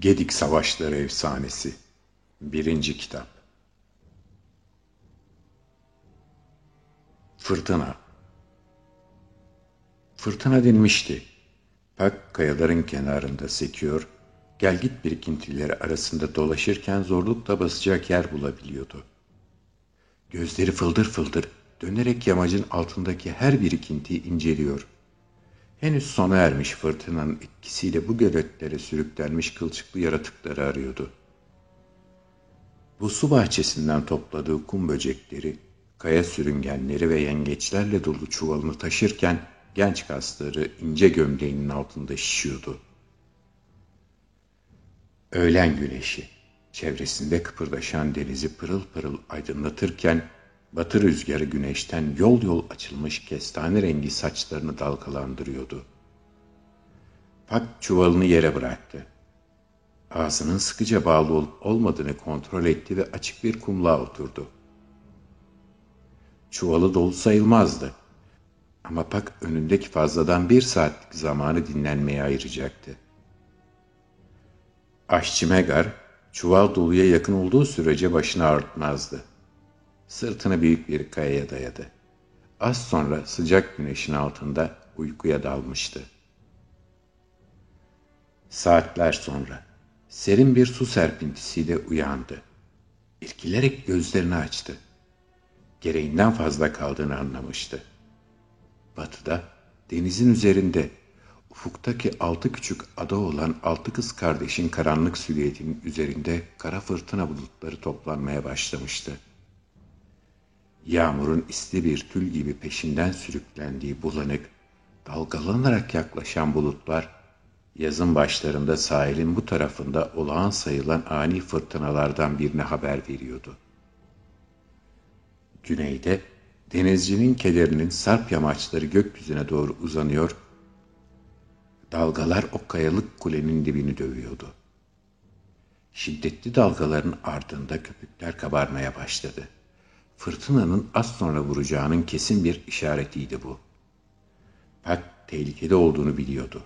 Gedik Savaşları Efsanesi 1. Kitap Fırtına Fırtına dinmişti. Pak kayaların kenarında sekiyor, gelgit birikintileri arasında dolaşırken zorlukla basacak yer bulabiliyordu. Gözleri fıldır fıldır dönerek yamacın altındaki her birikintiyi inceliyor. Henüz sona ermiş fırtınanın etkisiyle bu göletlere sürüklenmiş kılçıklı yaratıkları arıyordu. Bu su bahçesinden topladığı kum böcekleri, kaya sürüngenleri ve yengeçlerle dolu çuvalını taşırken genç kasları ince gömleğinin altında şişiyordu. Öğlen güneşi çevresinde kıpırdaşan denizi pırıl pırıl aydınlatırken Batı rüzgarı güneşten yol yol açılmış kestane rengi saçlarını dalgalandırıyordu. Pak çuvalını yere bıraktı. Ağzının sıkıca bağlı olup olmadığını kontrol etti ve açık bir kumluğa oturdu. Çuvalı dolu sayılmazdı. Ama Pak önündeki fazladan bir saatlik zamanı dinlenmeye ayıracaktı. Aşçı Megar, çuval doluya yakın olduğu sürece başını ağrıtmazdı. Sırtını büyük bir kayaya dayadı. Az sonra sıcak güneşin altında uykuya dalmıştı. Saatler sonra serin bir su serpintisiyle uyandı. İrkilerek gözlerini açtı. Gereğinden fazla kaldığını anlamıştı. Batıda, denizin üzerinde, ufuktaki altı küçük ada olan altı kız kardeşin karanlık silüetinin üzerinde kara fırtına bulutları toplanmaya başlamıştı. Yağmurun isli bir tül gibi peşinden sürüklendiği bulanık, dalgalanarak yaklaşan bulutlar, yazın başlarında sahilin bu tarafında olağan sayılan ani fırtınalardan birine haber veriyordu. Güneyde, denizcinin kederinin sarp yamaçları gökyüzüne doğru uzanıyor, dalgalar o kayalık kulenin dibini dövüyordu. Şiddetli dalgaların ardında köpükler kabarmaya başladı. Fırtınanın az sonra vuracağının kesin bir işaretiydi bu. Pat tehlikede olduğunu biliyordu.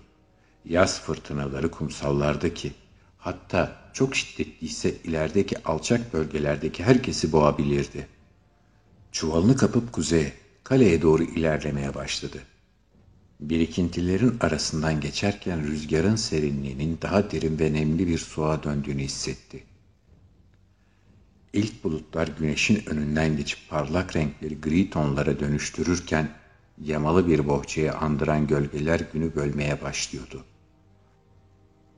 Yaz fırtınaları kumsallardaki, hatta çok şiddetliyse ilerideki alçak bölgelerdeki herkesi boğabilirdi. Çuvalını kapıp kuzeye, kaleye doğru ilerlemeye başladı. Birikintilerin arasından geçerken rüzgarın serinliğinin daha derin ve nemli bir suğa döndüğünü hissetti. İlk bulutlar güneşin önünden geçip parlak renkleri gri tonlara dönüştürürken yamalı bir bohçayı andıran gölgeler günü bölmeye başlıyordu.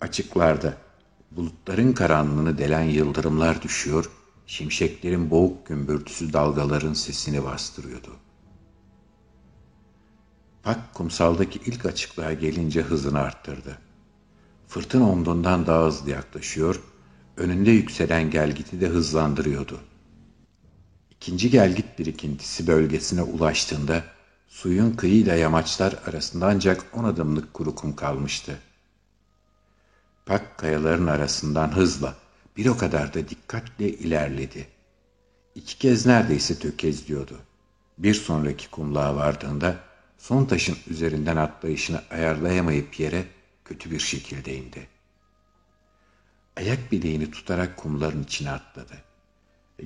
Açıklarda bulutların karanlığını delen yıldırımlar düşüyor, şimşeklerin boğuk gümbürtüsü dalgaların sesini bastırıyordu. Pak kumsaldaki ilk açıklığa gelince hızını arttırdı. Fırtına omdundan daha hızlı yaklaşıyor, önünde yükselen gelgiti de hızlandırıyordu. İkinci gelgit birikintisi bölgesine ulaştığında suyun kıyıyla yamaçlar arasında ancak on adımlık kuru kum kalmıştı. Pak kayaların arasından hızla bir o kadar da dikkatle ilerledi. İki kez neredeyse tökezliyordu. Bir sonraki kumluğa vardığında son taşın üzerinden atlayışını ayarlayamayıp yere kötü bir şekilde indi. Ayak bileğini tutarak kumların içine atladı.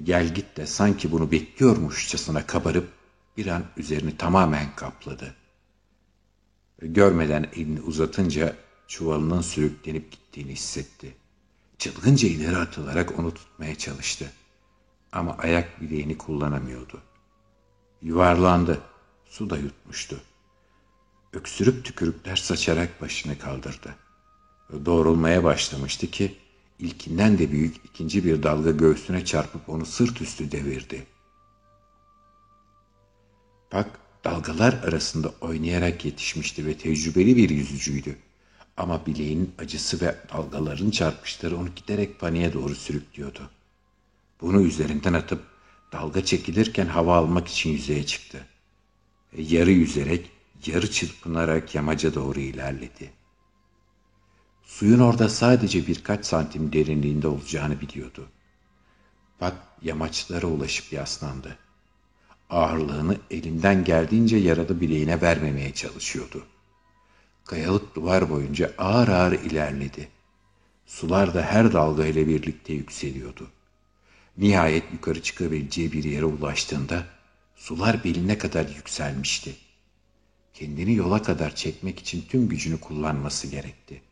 Gel git de sanki bunu bekliyormuşçasına kabarıp bir an üzerini tamamen kapladı. Görmeden elini uzatınca çuvalının sürüklenip gittiğini hissetti. Çılgınca ileri atılarak onu tutmaya çalıştı. Ama ayak bileğini kullanamıyordu. Yuvarlandı. Su da yutmuştu. Öksürüp tükürükler saçarak başını kaldırdı. Doğrulmaya başlamıştı ki ilkinden de büyük ikinci bir dalga göğsüne çarpıp onu sırt üstü devirdi. Pak dalgalar arasında oynayarak yetişmişti ve tecrübeli bir yüzücüydü. Ama bileğinin acısı ve dalgaların çarpışları onu giderek paniğe doğru sürüklüyordu. Bunu üzerinden atıp dalga çekilirken hava almak için yüzeye çıktı. Yarı yüzerek, yarı çırpınarak yamaca doğru ilerledi. Suyun orada sadece birkaç santim derinliğinde olacağını biliyordu. Bak yamaçlara ulaşıp yaslandı. Ağırlığını elinden geldiğince yaralı bileğine vermemeye çalışıyordu. Kayalık duvar boyunca ağır ağır ilerledi. Sular da her dalga ile birlikte yükseliyordu. Nihayet yukarı çıkabileceği bir yere ulaştığında sular beline kadar yükselmişti. Kendini yola kadar çekmek için tüm gücünü kullanması gerekti.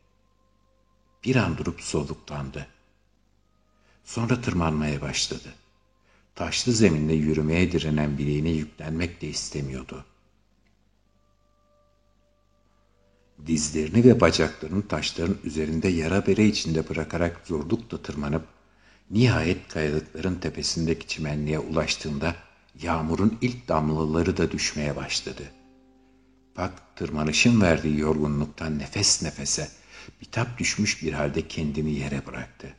Bir an durup soluklandı. Sonra tırmanmaya başladı. Taşlı zeminle yürümeye direnen bileğine yüklenmek de istemiyordu. Dizlerini ve bacaklarını taşların üzerinde yara bere içinde bırakarak zorlukla tırmanıp nihayet kayalıkların tepesindeki çimenliğe ulaştığında yağmurun ilk damlaları da düşmeye başladı. Bak tırmanışın verdiği yorgunluktan nefes nefese bitap düşmüş bir halde kendini yere bıraktı.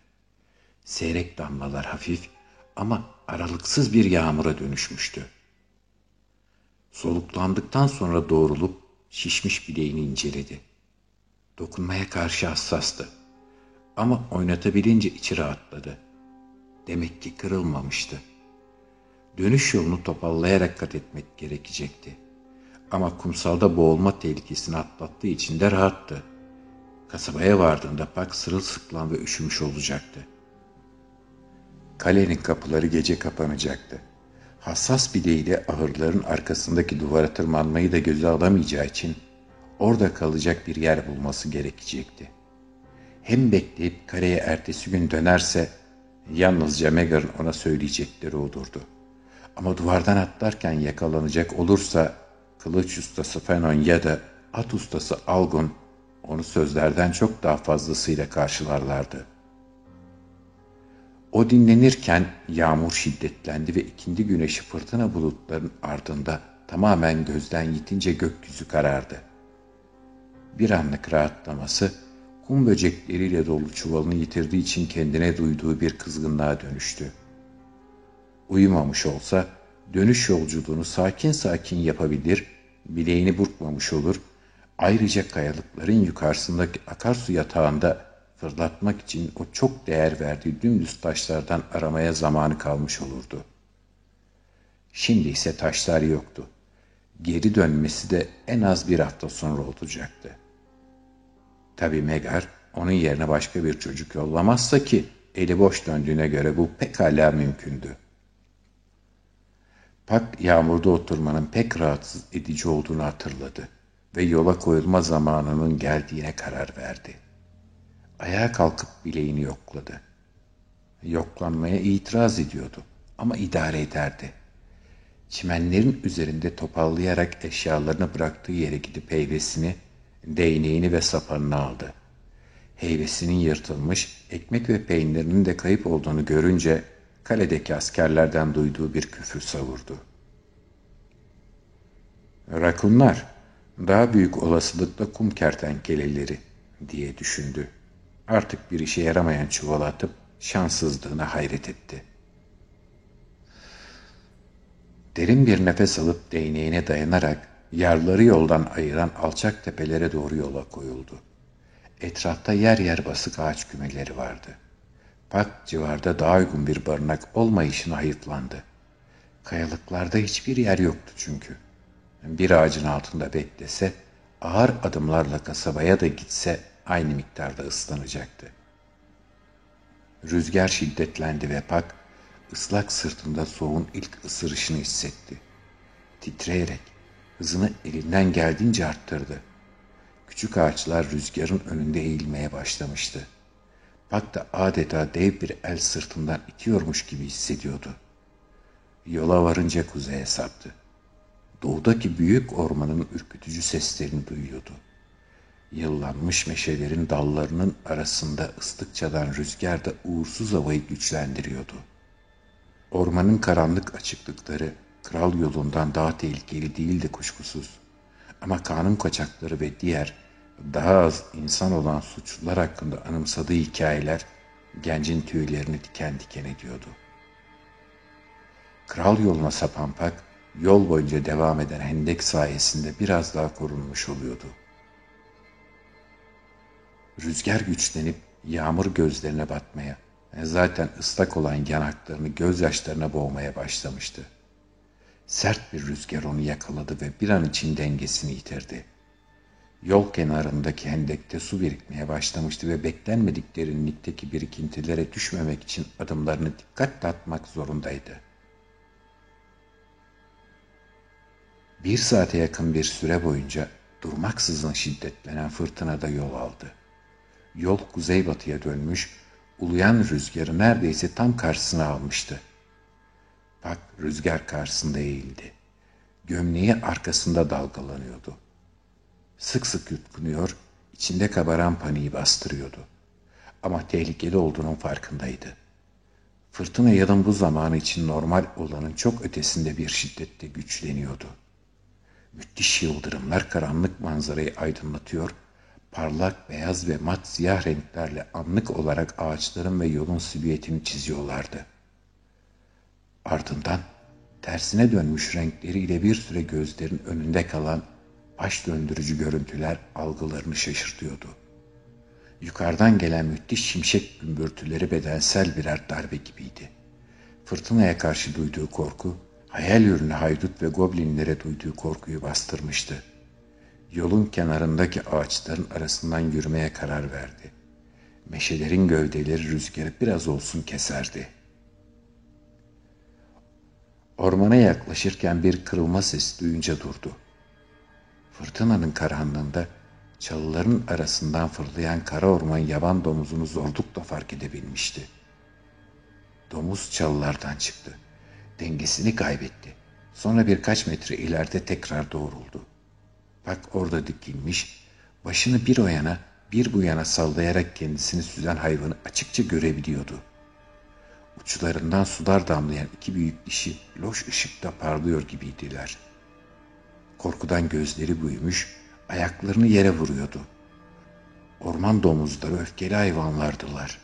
Seyrek damlalar hafif ama aralıksız bir yağmura dönüşmüştü. Soluklandıktan sonra doğrulup şişmiş bileğini inceledi. Dokunmaya karşı hassastı. Ama oynatabilince içi rahatladı. Demek ki kırılmamıştı. Dönüş yolunu topallayarak kat etmek gerekecekti. Ama kumsalda boğulma tehlikesini atlattığı için de rahattı. Kasabaya vardığında Pak sırılsıklam ve üşümüş olacaktı. Kalenin kapıları gece kapanacaktı. Hassas bileğiyle ahırların arkasındaki duvara tırmanmayı da göze alamayacağı için orada kalacak bir yer bulması gerekecekti. Hem bekleyip kareye ertesi gün dönerse yalnızca Megar'ın ona söyleyecekleri olurdu. Ama duvardan atlarken yakalanacak olursa kılıç ustası Fenon ya da at ustası Algon onu sözlerden çok daha fazlasıyla karşılarlardı.'' O dinlenirken yağmur şiddetlendi ve ikindi güneşi fırtına bulutların ardında tamamen gözden yitince gökyüzü karardı. Bir anlık rahatlaması kum böcekleriyle dolu çuvalını yitirdiği için kendine duyduğu bir kızgınlığa dönüştü. Uyumamış olsa dönüş yolculuğunu sakin sakin yapabilir, bileğini burkmamış olur, ayrıca kayalıkların yukarısındaki akarsu yatağında fırlatmak için o çok değer verdiği dümdüz taşlardan aramaya zamanı kalmış olurdu. Şimdi ise taşlar yoktu. Geri dönmesi de en az bir hafta sonra olacaktı. Tabi Megar onun yerine başka bir çocuk yollamazsa ki eli boş döndüğüne göre bu pekala mümkündü. Pak yağmurda oturmanın pek rahatsız edici olduğunu hatırladı ve yola koyulma zamanının geldiğine karar verdi. Ayağa kalkıp bileğini yokladı. Yoklanmaya itiraz ediyordu ama idare ederdi. Çimenlerin üzerinde topallayarak eşyalarını bıraktığı yere gidip heybesini, değneğini ve sapanını aldı. Heybesinin yırtılmış, ekmek ve peynirinin de kayıp olduğunu görünce kaledeki askerlerden duyduğu bir küfür savurdu. Rakunlar, daha büyük olasılıkla kum kertenkeleleri diye düşündü. Artık bir işe yaramayan çuvala atıp şanssızlığına hayret etti. Derin bir nefes alıp değneğine dayanarak yarları yoldan ayıran alçak tepelere doğru yola koyuldu. Etrafta yer yer basık ağaç kümeleri vardı. Pak civarda daha uygun bir barınak olmayışına hayıflandı. Kayalıklarda hiçbir yer yoktu çünkü. Bir ağacın altında beklese, ağır adımlarla kasabaya da gitse aynı miktarda ıslanacaktı. Rüzgar şiddetlendi ve Pak ıslak sırtında soğuğun ilk ısırışını hissetti. Titreyerek hızını elinden geldiğince arttırdı. Küçük ağaçlar rüzgarın önünde eğilmeye başlamıştı. Pak da adeta dev bir el sırtından itiyormuş gibi hissediyordu. Yola varınca kuzeye saptı. Doğudaki büyük ormanın ürkütücü seslerini duyuyordu. Yıllanmış meşelerin dallarının arasında ıslıkçadan rüzgar da uğursuz havayı güçlendiriyordu. Ormanın karanlık açıklıkları kral yolundan daha tehlikeli değildi kuşkusuz. Ama kanun kaçakları ve diğer daha az insan olan suçlular hakkında anımsadığı hikayeler gencin tüylerini diken diken ediyordu. Kral yoluna sapan Pak, yol boyunca devam eden hendek sayesinde biraz daha korunmuş oluyordu.'' Rüzgar güçlenip yağmur gözlerine batmaya, zaten ıslak olan yanaklarını gözyaşlarına boğmaya başlamıştı. Sert bir rüzgar onu yakaladı ve bir an için dengesini yitirdi. Yol kenarındaki hendekte su birikmeye başlamıştı ve beklenmedik derinlikteki birikintilere düşmemek için adımlarını dikkatle atmak zorundaydı. Bir saate yakın bir süre boyunca durmaksızın şiddetlenen fırtınada yol aldı. Yol kuzeybatıya dönmüş, uluyan rüzgarı neredeyse tam karşısına almıştı. Bak rüzgar karşısında eğildi. Gömleği arkasında dalgalanıyordu. Sık sık yutkunuyor, içinde kabaran paniği bastırıyordu. Ama tehlikeli olduğunun farkındaydı. Fırtına yılın bu zamanı için normal olanın çok ötesinde bir şiddette güçleniyordu. Müthiş yıldırımlar karanlık manzarayı aydınlatıyor, parlak beyaz ve mat siyah renklerle anlık olarak ağaçların ve yolun silüetini çiziyorlardı. Ardından tersine dönmüş renkleriyle bir süre gözlerin önünde kalan baş döndürücü görüntüler algılarını şaşırtıyordu. Yukarıdan gelen müthiş şimşek gümbürtüleri bedensel birer darbe gibiydi. Fırtınaya karşı duyduğu korku, hayal ürünü haydut ve goblinlere duyduğu korkuyu bastırmıştı. Yolun kenarındaki ağaçların arasından yürümeye karar verdi. Meşelerin gövdeleri rüzgarı biraz olsun keserdi. Ormana yaklaşırken bir kırılma sesi duyunca durdu. Fırtınanın karanlığında çalıların arasından fırlayan kara orman yaban domuzunu zorlukla fark edebilmişti. Domuz çalılardan çıktı. Dengesini kaybetti. Sonra birkaç metre ileride tekrar doğruldu. Bak orada dikilmiş, başını bir o yana bir bu yana sallayarak kendisini süzen hayvanı açıkça görebiliyordu. Uçlarından sular damlayan iki büyük dişi loş ışıkta parlıyor gibiydiler. Korkudan gözleri büyümüş, ayaklarını yere vuruyordu. Orman domuzları öfkeli hayvanlardılar.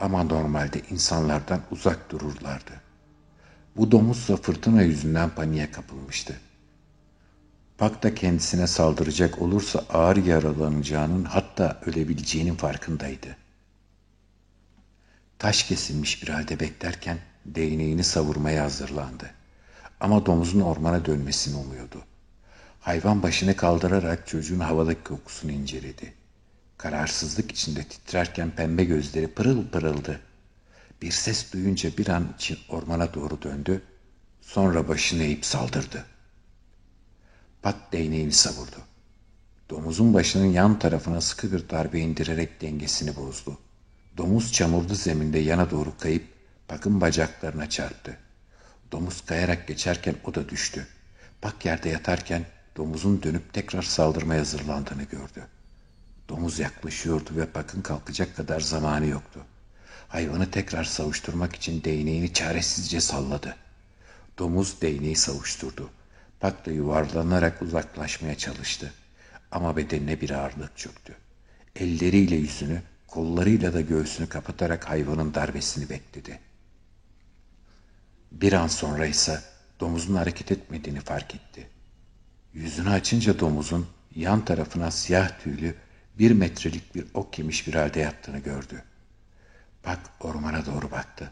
Ama normalde insanlardan uzak dururlardı. Bu domuzsa fırtına yüzünden paniğe kapılmıştı. Pak da kendisine saldıracak olursa ağır yaralanacağının hatta ölebileceğinin farkındaydı. Taş kesilmiş bir halde beklerken değneğini savurmaya hazırlandı. Ama domuzun ormana dönmesini umuyordu. Hayvan başını kaldırarak çocuğun havadaki kokusunu inceledi. Kararsızlık içinde titrerken pembe gözleri pırıl pırıldı. Bir ses duyunca bir an için ormana doğru döndü. Sonra başını eğip saldırdı. Pat değneğini savurdu. Domuzun başının yan tarafına sıkı bir darbe indirerek dengesini bozdu. Domuz çamurlu zeminde yana doğru kayıp Pak'ın bacaklarına çarptı. Domuz kayarak geçerken o da düştü. Pak yerde yatarken domuzun dönüp tekrar saldırmaya hazırlandığını gördü. Domuz yaklaşıyordu ve Pak'ın kalkacak kadar zamanı yoktu. Hayvanı tekrar savuşturmak için değneğini çaresizce salladı. Domuz değneği savuşturdu. Pak da yuvarlanarak uzaklaşmaya çalıştı. Ama bedenine bir ağırlık çöktü. Elleriyle yüzünü, kollarıyla da göğsünü kapatarak hayvanın darbesini bekledi. Bir an sonra ise domuzun hareket etmediğini fark etti. Yüzünü açınca domuzun yan tarafına siyah tüylü bir metrelik bir ok yemiş bir halde yattığını gördü. Bak ormana doğru baktı.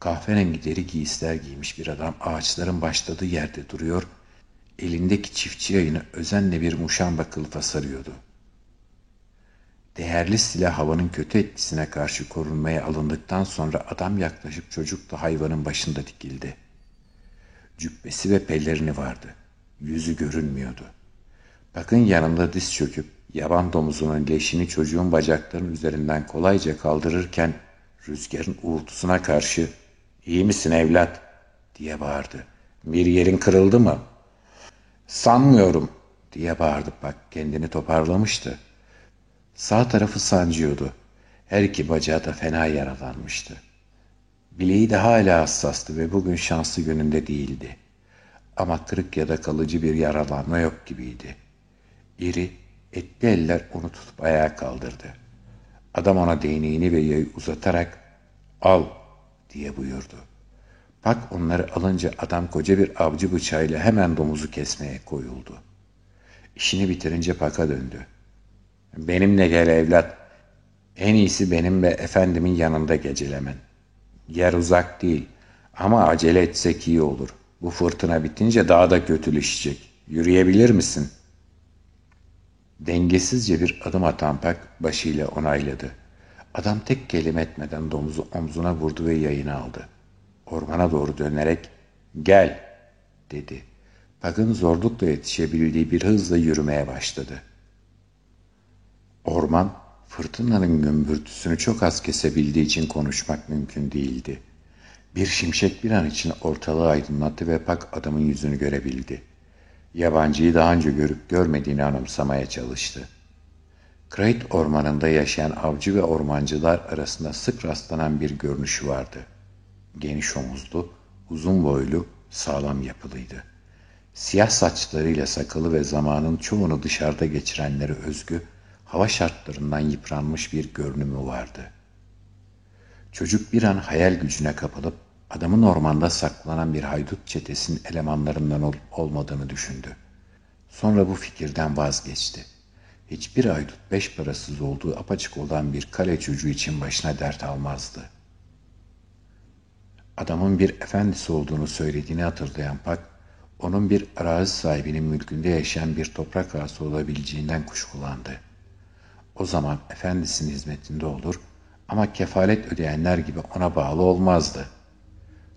Kahverengi deri giysiler giymiş bir adam ağaçların başladığı yerde duruyor, elindeki çiftçi yayını özenle bir muşamba kılıfa sarıyordu. Değerli silah havanın kötü etkisine karşı korunmaya alındıktan sonra adam yaklaşıp çocukla hayvanın başında dikildi. Cübbesi ve pellerini vardı. Yüzü görünmüyordu. Bakın yanında diz çöküp yaban domuzunun leşini çocuğun bacaklarının üzerinden kolayca kaldırırken rüzgarın uğultusuna karşı ''İyi misin evlat?'' diye bağırdı. ''Bir yerin kırıldı mı?'' ''Sanmıyorum.'' diye bağırdı bak kendini toparlamıştı. Sağ tarafı sancıyordu. Her iki bacağı da fena yaralanmıştı. Bileği de hala hassastı ve bugün şanslı gününde değildi. Ama kırık ya da kalıcı bir yaralanma yok gibiydi. İri, etli eller onu tutup ayağa kaldırdı. Adam ona değneğini ve yayı uzatarak al diye buyurdu. Pak onları alınca adam koca bir avcı bıçağıyla hemen domuzu kesmeye koyuldu. İşini bitirince Pak'a döndü. Benimle gel evlat. En iyisi benim ve efendimin yanında gecelemen. Yer uzak değil ama acele etsek iyi olur. Bu fırtına bitince daha da kötüleşecek. Yürüyebilir misin? Dengesizce bir adım atan Pak başıyla onayladı. Adam tek kelime etmeden domuzu omzuna vurdu ve yayını aldı. Ormana doğru dönerek gel dedi. Pak'ın zorlukla yetişebildiği bir hızla yürümeye başladı. Orman fırtınanın gümbürtüsünü çok az kesebildiği için konuşmak mümkün değildi. Bir şimşek bir an için ortalığı aydınlattı ve Pak adamın yüzünü görebildi. Yabancıyı daha önce görüp görmediğini anımsamaya çalıştı. Krayt ormanında yaşayan avcı ve ormancılar arasında sık rastlanan bir görünüşü vardı. Geniş omuzlu, uzun boylu, sağlam yapılıydı. Siyah saçlarıyla sakalı ve zamanın çoğunu dışarıda geçirenleri özgü, hava şartlarından yıpranmış bir görünümü vardı. Çocuk bir an hayal gücüne kapılıp adamın ormanda saklanan bir haydut çetesinin elemanlarından olup olmadığını düşündü. Sonra bu fikirden vazgeçti. Hiçbir haydut beş parasız olduğu apaçık olan bir kale çocuğu için başına dert almazdı. Adamın bir efendisi olduğunu söylediğini hatırlayan Pak, onun bir arazi sahibinin mülkünde yaşayan bir toprak ağası olabileceğinden kuşkulandı. O zaman efendisinin hizmetinde olur ama kefalet ödeyenler gibi ona bağlı olmazdı.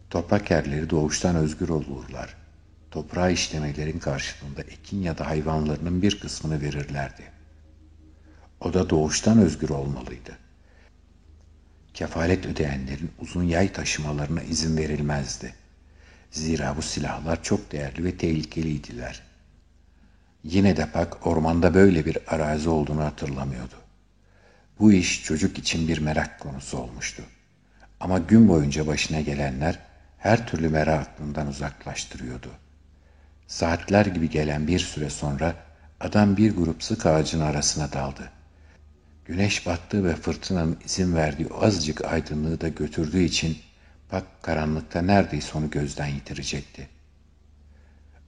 Toprak yerleri doğuştan özgür olurlar. Toprağı işlemelerin karşılığında ekin ya da hayvanlarının bir kısmını verirlerdi. O da doğuştan özgür olmalıydı. Kefalet ödeyenlerin uzun yay taşımalarına izin verilmezdi. Zira bu silahlar çok değerli ve tehlikeliydiler. Yine de Pak ormanda böyle bir arazi olduğunu hatırlamıyordu. Bu iş çocuk için bir merak konusu olmuştu. Ama gün boyunca başına gelenler her türlü merak aklından uzaklaştırıyordu. Saatler gibi gelen bir süre sonra adam bir grup sık ağacın arasına daldı. Güneş battığı ve fırtınanın izin verdiği azıcık aydınlığı da götürdüğü için Pak karanlıkta neredeyse onu gözden yitirecekti.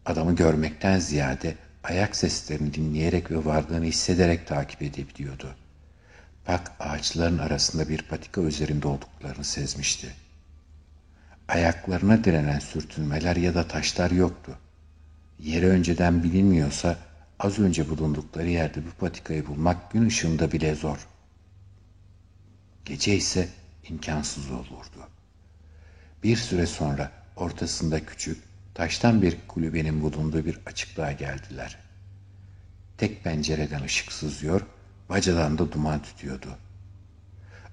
Adamı görmekten ziyade ayak seslerini dinleyerek ve varlığını hissederek takip edebiliyordu. Pak ağaçların arasında bir patika üzerinde olduklarını sezmişti. Ayaklarına direnen sürtünmeler ya da taşlar yoktu. Yeri önceden bilinmiyorsa az önce bulundukları yerde bu patikayı bulmak gün ışığında bile zor. Gece ise imkansız olurdu. Bir süre sonra ortasında küçük, taştan bir kulübenin bulunduğu bir açıklığa geldiler. Tek pencereden ışık sızıyor, bacadan da duman tütüyordu.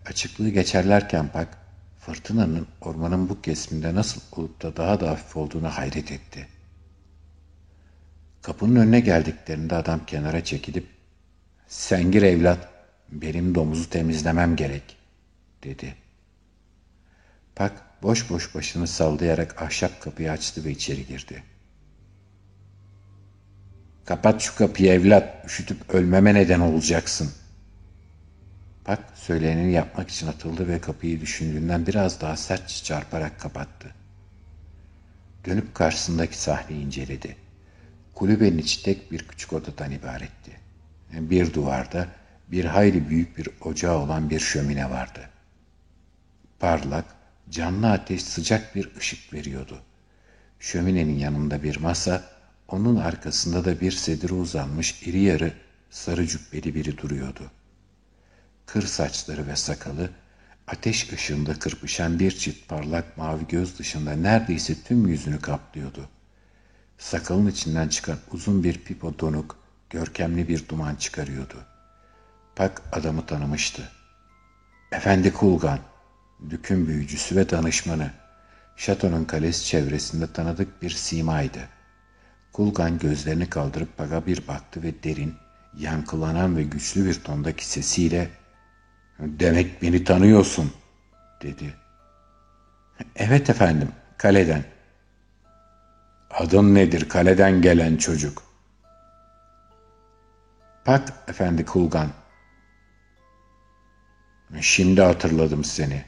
Açıklığı geçerlerken Pak, fırtınanın ormanın bu kesiminde nasıl olup da daha da hafif olduğunu hayret etti. Kapının önüne geldiklerinde adam kenara çekilip, ''Sen gir evlat, benim domuzu temizlemem gerek.'' dedi. Pak boş boş başını sallayarak ahşap kapıyı açtı ve içeri girdi. Kapat şu kapıyı evlat, üşütüp ölmeme neden olacaksın. Pak söyleneni yapmak için atıldı ve kapıyı düşündüğünden biraz daha sertçe çarparak kapattı. Dönüp karşısındaki sahneyi inceledi. Kulübenin içi tek bir küçük odadan ibaretti. Bir duvarda bir hayli büyük bir ocağı olan bir şömine vardı. Parlak, Canlı ateş sıcak bir ışık veriyordu. Şöminenin yanında bir masa, onun arkasında da bir sedire uzanmış iri yarı sarı cübbeli biri duruyordu. Kır saçları ve sakalı, ateş ışığında kırpışan bir çift parlak mavi göz dışında neredeyse tüm yüzünü kaplıyordu. Sakalın içinden çıkan uzun bir pipo donuk, görkemli bir duman çıkarıyordu. Pak adamı tanımıştı. Efendi Kulgan, dükün büyücüsü ve danışmanı. Şatonun kalesi çevresinde tanıdık bir simaydı. Kulgan gözlerini kaldırıp Paga bir baktı ve derin, yankılanan ve güçlü bir tondaki sesiyle ''Demek beni tanıyorsun.'' dedi. ''Evet efendim, kaleden.'' ''Adın nedir kaleden gelen çocuk?'' ''Pak efendi Kulgan.'' ''Şimdi hatırladım seni.''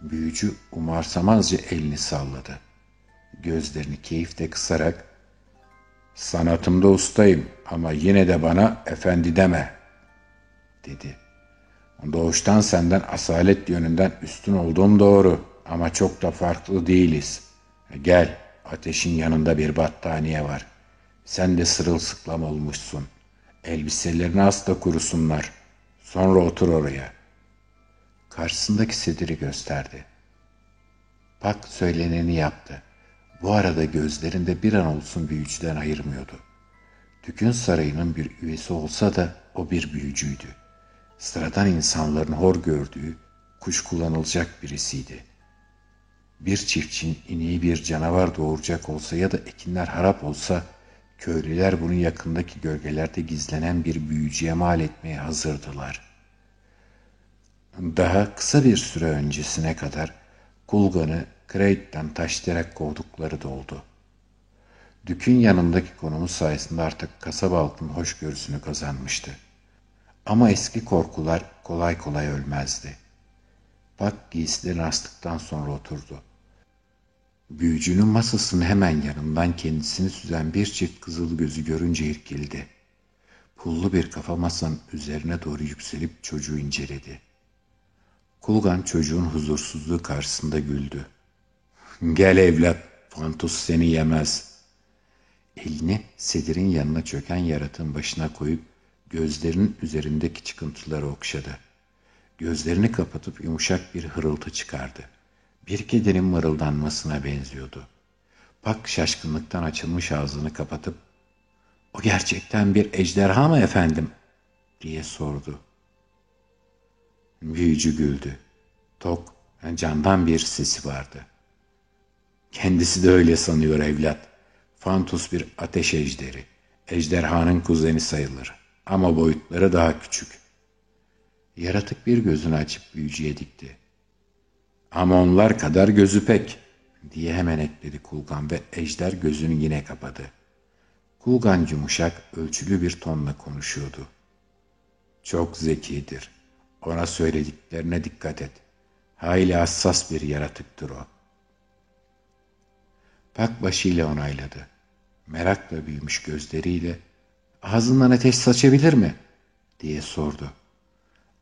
Büyücü umarsamazca elini salladı. Gözlerini keyifle kısarak ''Sanatımda ustayım ama yine de bana efendi deme.'' dedi. ''Doğuştan senden asalet yönünden üstün olduğum doğru ama çok da farklı değiliz. Gel, ateşin yanında bir battaniye var. Sen de sırılsıklam olmuşsun. Elbiselerini asla kurusunlar. Sonra otur oraya. Karşısındaki sediri gösterdi. Pak söyleneni yaptı. Bu arada gözlerinde bir an olsun büyücüden ayırmıyordu. Tükün sarayının bir üyesi olsa da o bir büyücüydü. Sıradan insanların hor gördüğü, kuş kullanılacak birisiydi. Bir çiftçinin ineği bir canavar doğuracak olsa ya da ekinler harap olsa, köylüler bunun yakındaki gölgelerde gizlenen bir büyücüye mal etmeye hazırdılar. Daha kısa bir süre öncesine kadar Kulgan'ı Kreit'ten taşlayarak kovdukları da oldu. Dük'ün yanındaki konumu sayesinde artık kasaba halkının hoşgörüsünü kazanmıştı. Ama eski korkular kolay kolay ölmezdi. Pak giysilerini astıktan sonra oturdu. Büyücünün masasının hemen yanından kendisini süzen bir çift kızıl gözü görünce irkildi. Pullu bir kafa masanın üzerine doğru yükselip çocuğu inceledi. Kulgan çocuğun huzursuzluğu karşısında güldü. Gel evlat, Fantus seni yemez. Elini sedirin yanına çöken yaratığın başına koyup gözlerinin üzerindeki çıkıntıları okşadı. Gözlerini kapatıp yumuşak bir hırıltı çıkardı. Bir kedinin mırıldanmasına benziyordu. Pak şaşkınlıktan açılmış ağzını kapatıp ''O gerçekten bir ejderha mı efendim?'' diye sordu. Büyücü güldü. Tok, candan bir sesi vardı. Kendisi de öyle sanıyor evlat. Fantus bir ateş ejderi. Ejderhanın kuzeni sayılır. Ama boyutları daha küçük. Yaratık bir gözünü açıp büyücüye dikti. Ama onlar kadar gözü pek diye hemen ekledi Kulgan ve ejder gözünü yine kapadı. Kulgan yumuşak, ölçülü bir tonla konuşuyordu. Çok zekidir. Ona söylediklerine dikkat et. Hayli hassas bir yaratıktır o. Pak başıyla onayladı. Merakla büyümüş gözleriyle ağzından ateş saçabilir mi? diye sordu.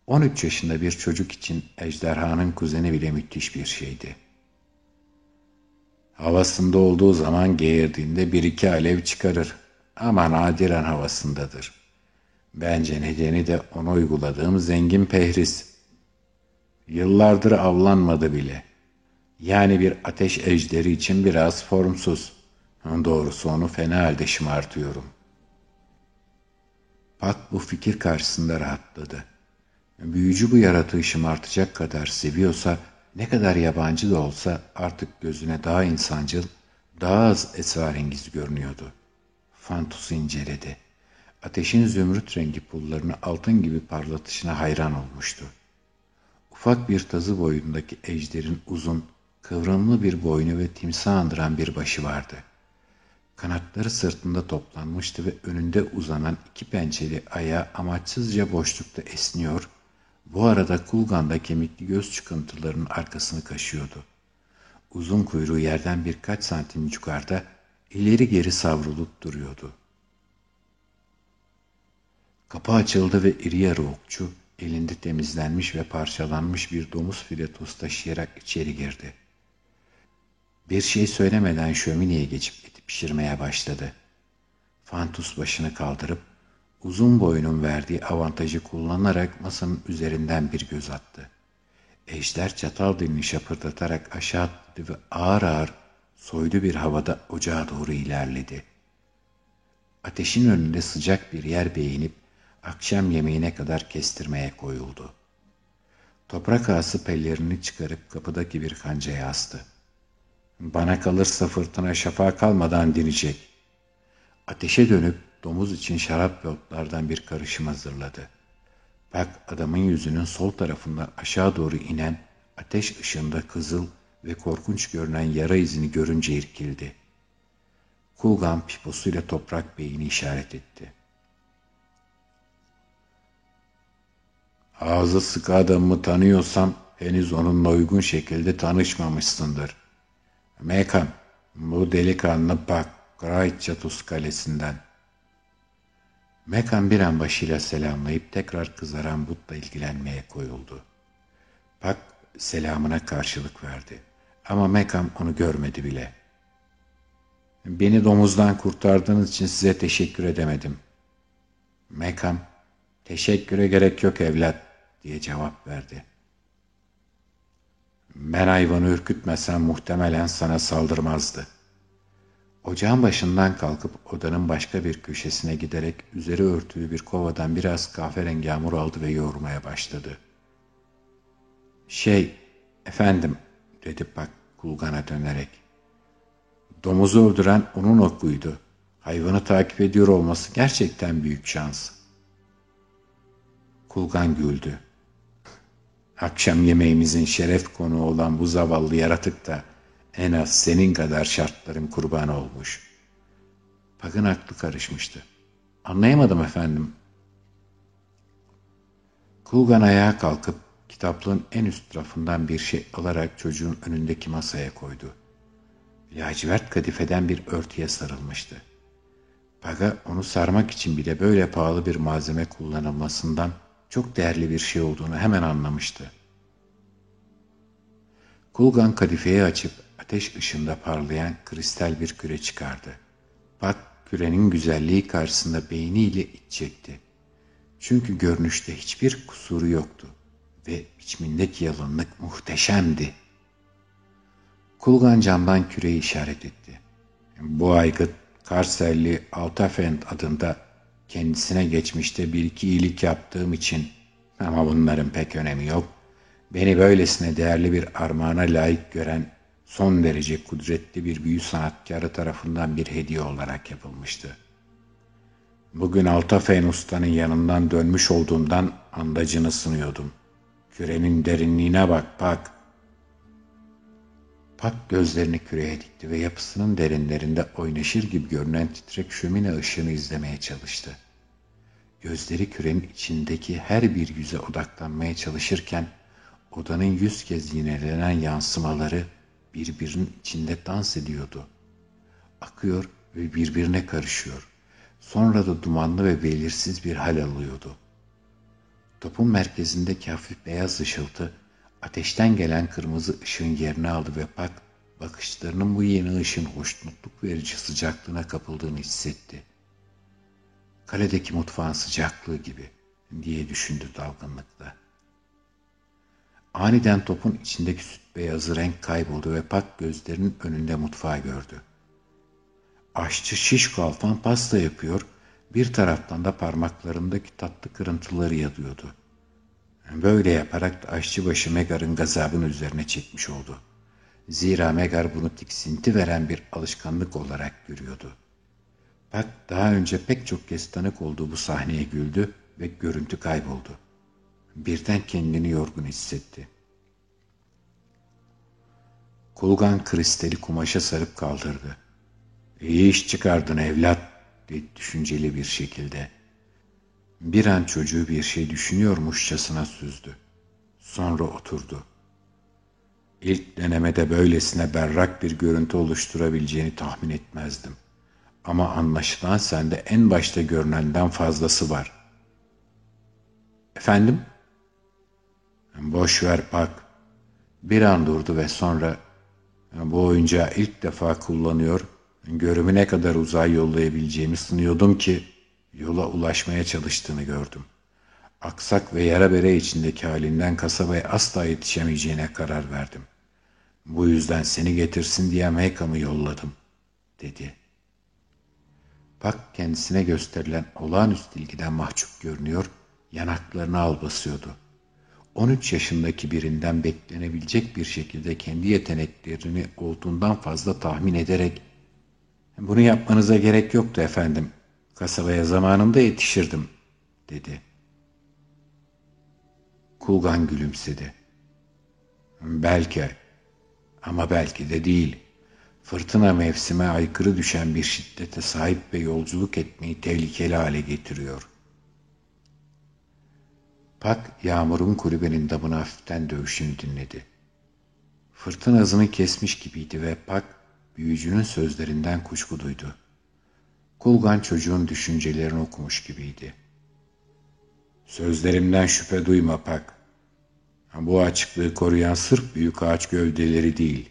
13 yaşında bir çocuk için ejderhanın kuzeni bile müthiş bir şeydi. Havasında olduğu zaman geğirdiğinde bir iki alev çıkarır ama nadiren havasındadır. Bence nedeni de ona uyguladığım zengin pehriz. Yıllardır avlanmadı bile. Yani bir ateş ejderi için biraz formsuz. Doğrusu onu fena halde şımartıyorum. Pak bu fikir karşısında rahatladı. Büyücü bu yaratığı şımartacak kadar seviyorsa, ne kadar yabancı da olsa artık gözüne daha insancıl, daha az esrarengiz görünüyordu. Fantus inceledi. Ateşin zümrüt rengi pullarını altın gibi parlatışına hayran olmuştu. Ufak bir tazı boyundaki ejderin uzun, kıvrımlı bir boynu ve timsah andıran bir başı vardı. Kanatları sırtında toplanmıştı ve önünde uzanan iki pençeli ayağı amaçsızca boşlukta esniyor, bu arada kulganda kemikli göz çıkıntılarının arkasını kaşıyordu. Uzun kuyruğu yerden birkaç santim yukarıda ileri geri savrulup duruyordu. Kapı açıldı ve iri yarı okçu elinde temizlenmiş ve parçalanmış bir domuz filetosu taşıyarak içeri girdi. Bir şey söylemeden şömineye geçip eti pişirmeye başladı. Fantus başını kaldırıp uzun boyunun verdiği avantajı kullanarak masanın üzerinden bir göz attı. Ejder çatal dilini şapırdatarak aşağı attı ve ağır ağır soylu bir havada ocağa doğru ilerledi. Ateşin önünde sıcak bir yer beğenip akşam yemeğine kadar kestirmeye koyuldu. Toprak ağası pellerini çıkarıp kapıdaki bir kancaya astı. Bana kalırsa fırtına şafağa kalmadan dinecek. Ateşe dönüp domuz için şarap ve otlardan bir karışım hazırladı. Bak adamın yüzünün sol tarafından aşağı doğru inen ateş ışığında kızıl ve korkunç görünen yara izini görünce irkildi. Kulgan piposuyla toprak beyini işaret etti. Ağzı sıkı adamımı tanıyorsam henüz onunla uygun şekilde tanışmamışsındır. Mekan, bu delikanlı bak, Krayçatus kalesinden. Mekan bir an başıyla selamlayıp tekrar kızaran Bud'la ilgilenmeye koyuldu. Pak selamına karşılık verdi. Ama Mekan onu görmedi bile. Beni domuzdan kurtardığınız için size teşekkür edemedim. Mekam, teşekküre gerek yok evlat diye cevap verdi. Ben hayvanı ürkütmesem muhtemelen sana saldırmazdı. Ocağın başından kalkıp odanın başka bir köşesine giderek üzeri örtüyü bir kovadan biraz kahverengi yağmur aldı ve yoğurmaya başladı. Şey, efendim, dedi bak Kulgan'a dönerek. Domuzu öldüren onun okuydu. Hayvanı takip ediyor olması gerçekten büyük şans. Kulgan güldü. Akşam yemeğimizin şeref konu olan bu zavallı yaratık da en az senin kadar şartların kurbanı olmuş. Pagın aklı karışmıştı. Anlayamadım efendim. Kulgan ayağa kalkıp kitaplığın en üst rafından bir şey alarak çocuğun önündeki masaya koydu. Lacivert kadifeden bir örtüye sarılmıştı. Paga onu sarmak için bile böyle pahalı bir malzeme kullanılmasından çok değerli bir şey olduğunu hemen anlamıştı. Kulgan kadifeyi açıp ateş ışığında parlayan kristal bir küre çıkardı. Bak kürenin güzelliği karşısında beyniyle iç çekti. Çünkü görünüşte hiçbir kusuru yoktu ve biçimindeki yalınlık muhteşemdi. Kulgan camdan küreyi işaret etti. Bu aygıt Karselli Altafend adında kendisine geçmişte bir iki iyilik yaptığım için ama bunların pek önemi yok. Beni böylesine değerli bir armağana layık gören son derece kudretli bir büyü sanatkarı tarafından bir hediye olarak yapılmıştı. Bugün Altafen Usta'nın yanından dönmüş olduğumdan andacını sınıyordum. Kürenin derinliğine bak, bak. Pak gözlerini küreye dikti ve yapısının derinlerinde oynaşır gibi görünen titrek şömine ışığını izlemeye çalıştı. Gözleri kürenin içindeki her bir yüze odaklanmaya çalışırken odanın yüz kez yinelenen yansımaları birbirinin içinde dans ediyordu. Akıyor ve birbirine karışıyor. Sonra da dumanlı ve belirsiz bir hal alıyordu. Topun merkezindeki hafif beyaz ışıltı ateşten gelen kırmızı ışığın yerini aldı ve Pak bakışlarının bu yeni ışın hoşnutluk verici sıcaklığına kapıldığını hissetti. Kaledeki mutfağın sıcaklığı gibi diye düşündü dalgınlıkla. Aniden topun içindeki süt beyazı renk kayboldu ve Pak gözlerinin önünde mutfağı gördü. Aşçı şiş kalfan pasta yapıyor, bir taraftan da parmaklarındaki tatlı kırıntıları yadıyordu. Böyle yaparak aşçıbaşı Megar'ın gazabını üzerine çekmiş oldu. Zira Megar bunu tiksinti veren bir alışkanlık olarak görüyordu. Pak daha önce pek çok kez tanık olduğu bu sahneye güldü ve görüntü kayboldu. Birden kendini yorgun hissetti. Kulgan kristali kumaşa sarıp kaldırdı. İyi iş çıkardın evlat, dedi düşünceli bir şekilde. Bir an çocuğu bir şey düşünüyormuşçasına süzdü. Sonra oturdu. İlk denemede böylesine berrak bir görüntü oluşturabileceğini tahmin etmezdim. Ama anlaşılan sende en başta görünenden fazlası var. Efendim? Boş ver bak. Bir an durdu ve sonra bu oyuncağı ilk defa kullanıyor, görümü ne kadar uzağa yollayabileceğimi sınıyordum ki yola ulaşmaya çalıştığını gördüm. Aksak ve yara bere içindeki halinden kasabaya asla yetişemeyeceğine karar verdim. Bu yüzden seni getirsin diye Meykam'ı yolladım, dedi. Bak kendisine gösterilen olağanüstü ilgiden mahcup görünüyor, yanaklarını al basıyordu. 13 yaşındaki birinden beklenebilecek bir şekilde kendi yeteneklerini olduğundan fazla tahmin ederek ''Bunu yapmanıza gerek yoktu efendim. Kasabaya zamanında yetişirdim.'' dedi. Kulgan gülümsedi. ''Belki ama belki de değil. Fırtına mevsime aykırı düşen bir şiddete sahip ve yolculuk etmeyi tehlikeli hale getiriyor.'' Pak yağmurun kulübenin damına hafiften dövüşünü dinledi. Fırtına hızını kesmiş gibiydi ve Pak büyücünün sözlerinden kuşku duydu. Kulgan çocuğun düşüncelerini okumuş gibiydi. Sözlerimden şüphe duyma Pak. Bu açıklığı koruyan sırf büyük ağaç gövdeleri değil,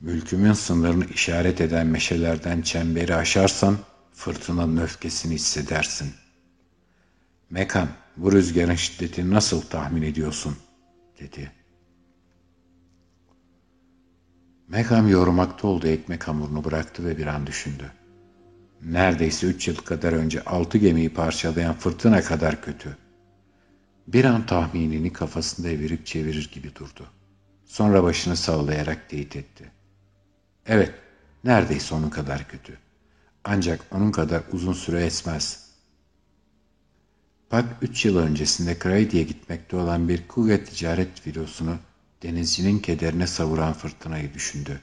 mülkümün sınırını işaret eden meşelerden çemberi aşarsan fırtınanın öfkesini hissedersin. Mekan, bu rüzgarın şiddetini nasıl tahmin ediyorsun? dedi. Mekam yoğurmakta olduğu ekmek hamurunu bıraktı ve bir an düşündü. Neredeyse üç yıl kadar önce altı gemiyi parçalayan fırtına kadar kötü. Bir an tahminini kafasında evirip çevirir gibi durdu. Sonra başını sallayarak teyit etti. Evet, neredeyse onun kadar kötü. Ancak onun kadar uzun süre esmez. Bak üç yıl öncesinde Kraidi'ye gitmekte olan bir kuvvet ticaret filosunu denizcinin kederine savuran fırtınayı düşündü.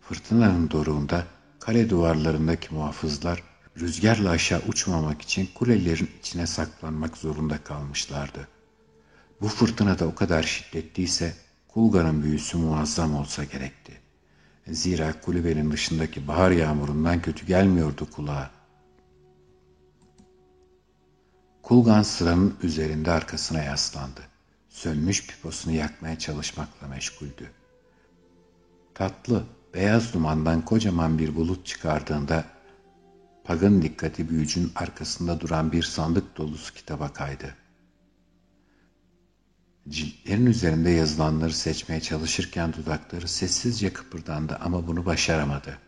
Fırtınanın doruğunda kale duvarlarındaki muhafızlar rüzgarla aşağı uçmamak için kulelerin içine saklanmak zorunda kalmışlardı. Bu fırtına da o kadar şiddetliyse Kulga'nın büyüsü muazzam olsa gerekti. Zira kulübenin dışındaki bahar yağmurundan kötü gelmiyordu kulağa. Kulgan sıranın üzerinde arkasına yaslandı. Sönmüş piposunu yakmaya çalışmakla meşguldü. Tatlı, beyaz dumandan kocaman bir bulut çıkardığında Pag'ın dikkati büyücünün arkasında duran bir sandık dolusu kitaba kaydı. Ciltlerin üzerinde yazılanları seçmeye çalışırken dudakları sessizce kıpırdandı ama bunu başaramadı.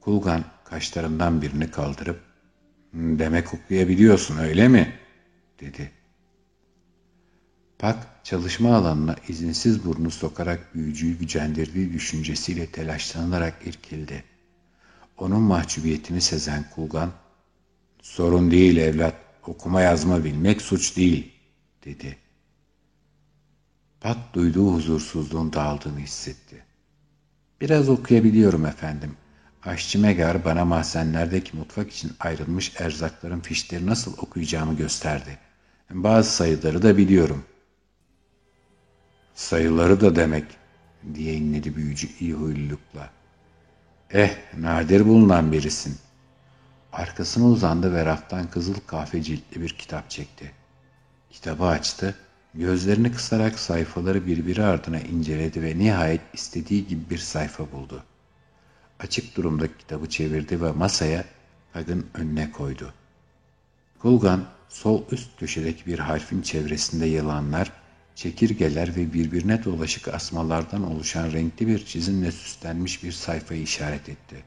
Kulgan kaşlarından birini kaldırıp ''Demek okuyabiliyorsun öyle mi?'' dedi. Pak çalışma alanına izinsiz burnu sokarak büyücüyü gücendirdiği düşüncesiyle telaşlanarak irkildi. Onun mahcubiyetini sezen Kulgan, ''Sorun değil evlat, okuma yazma bilmek suç değil.'' dedi. Pat duyduğu huzursuzluğun dağıldığını hissetti. Biraz okuyabiliyorum efendim. Aşçı Megar bana mahzenlerdeki mutfak için ayrılmış erzakların fişleri nasıl okuyacağımı gösterdi. Bazı sayıları da biliyorum. Sayıları da demek diye inledi büyücü iyi huylulukla. Eh nadir bulunan birisin. Arkasına uzandı ve raftan kızıl kahve ciltli bir kitap çekti. Kitabı açtı Gözlerini kısarak sayfaları birbiri ardına inceledi ve nihayet istediği gibi bir sayfa buldu. Açık durumda kitabı çevirdi ve masaya Hag'ın önüne koydu. Kulgan sol üst köşedeki bir harfin çevresinde yılanlar, çekirgeler ve birbirine dolaşık asmalardan oluşan renkli bir çizimle süslenmiş bir sayfayı işaret etti.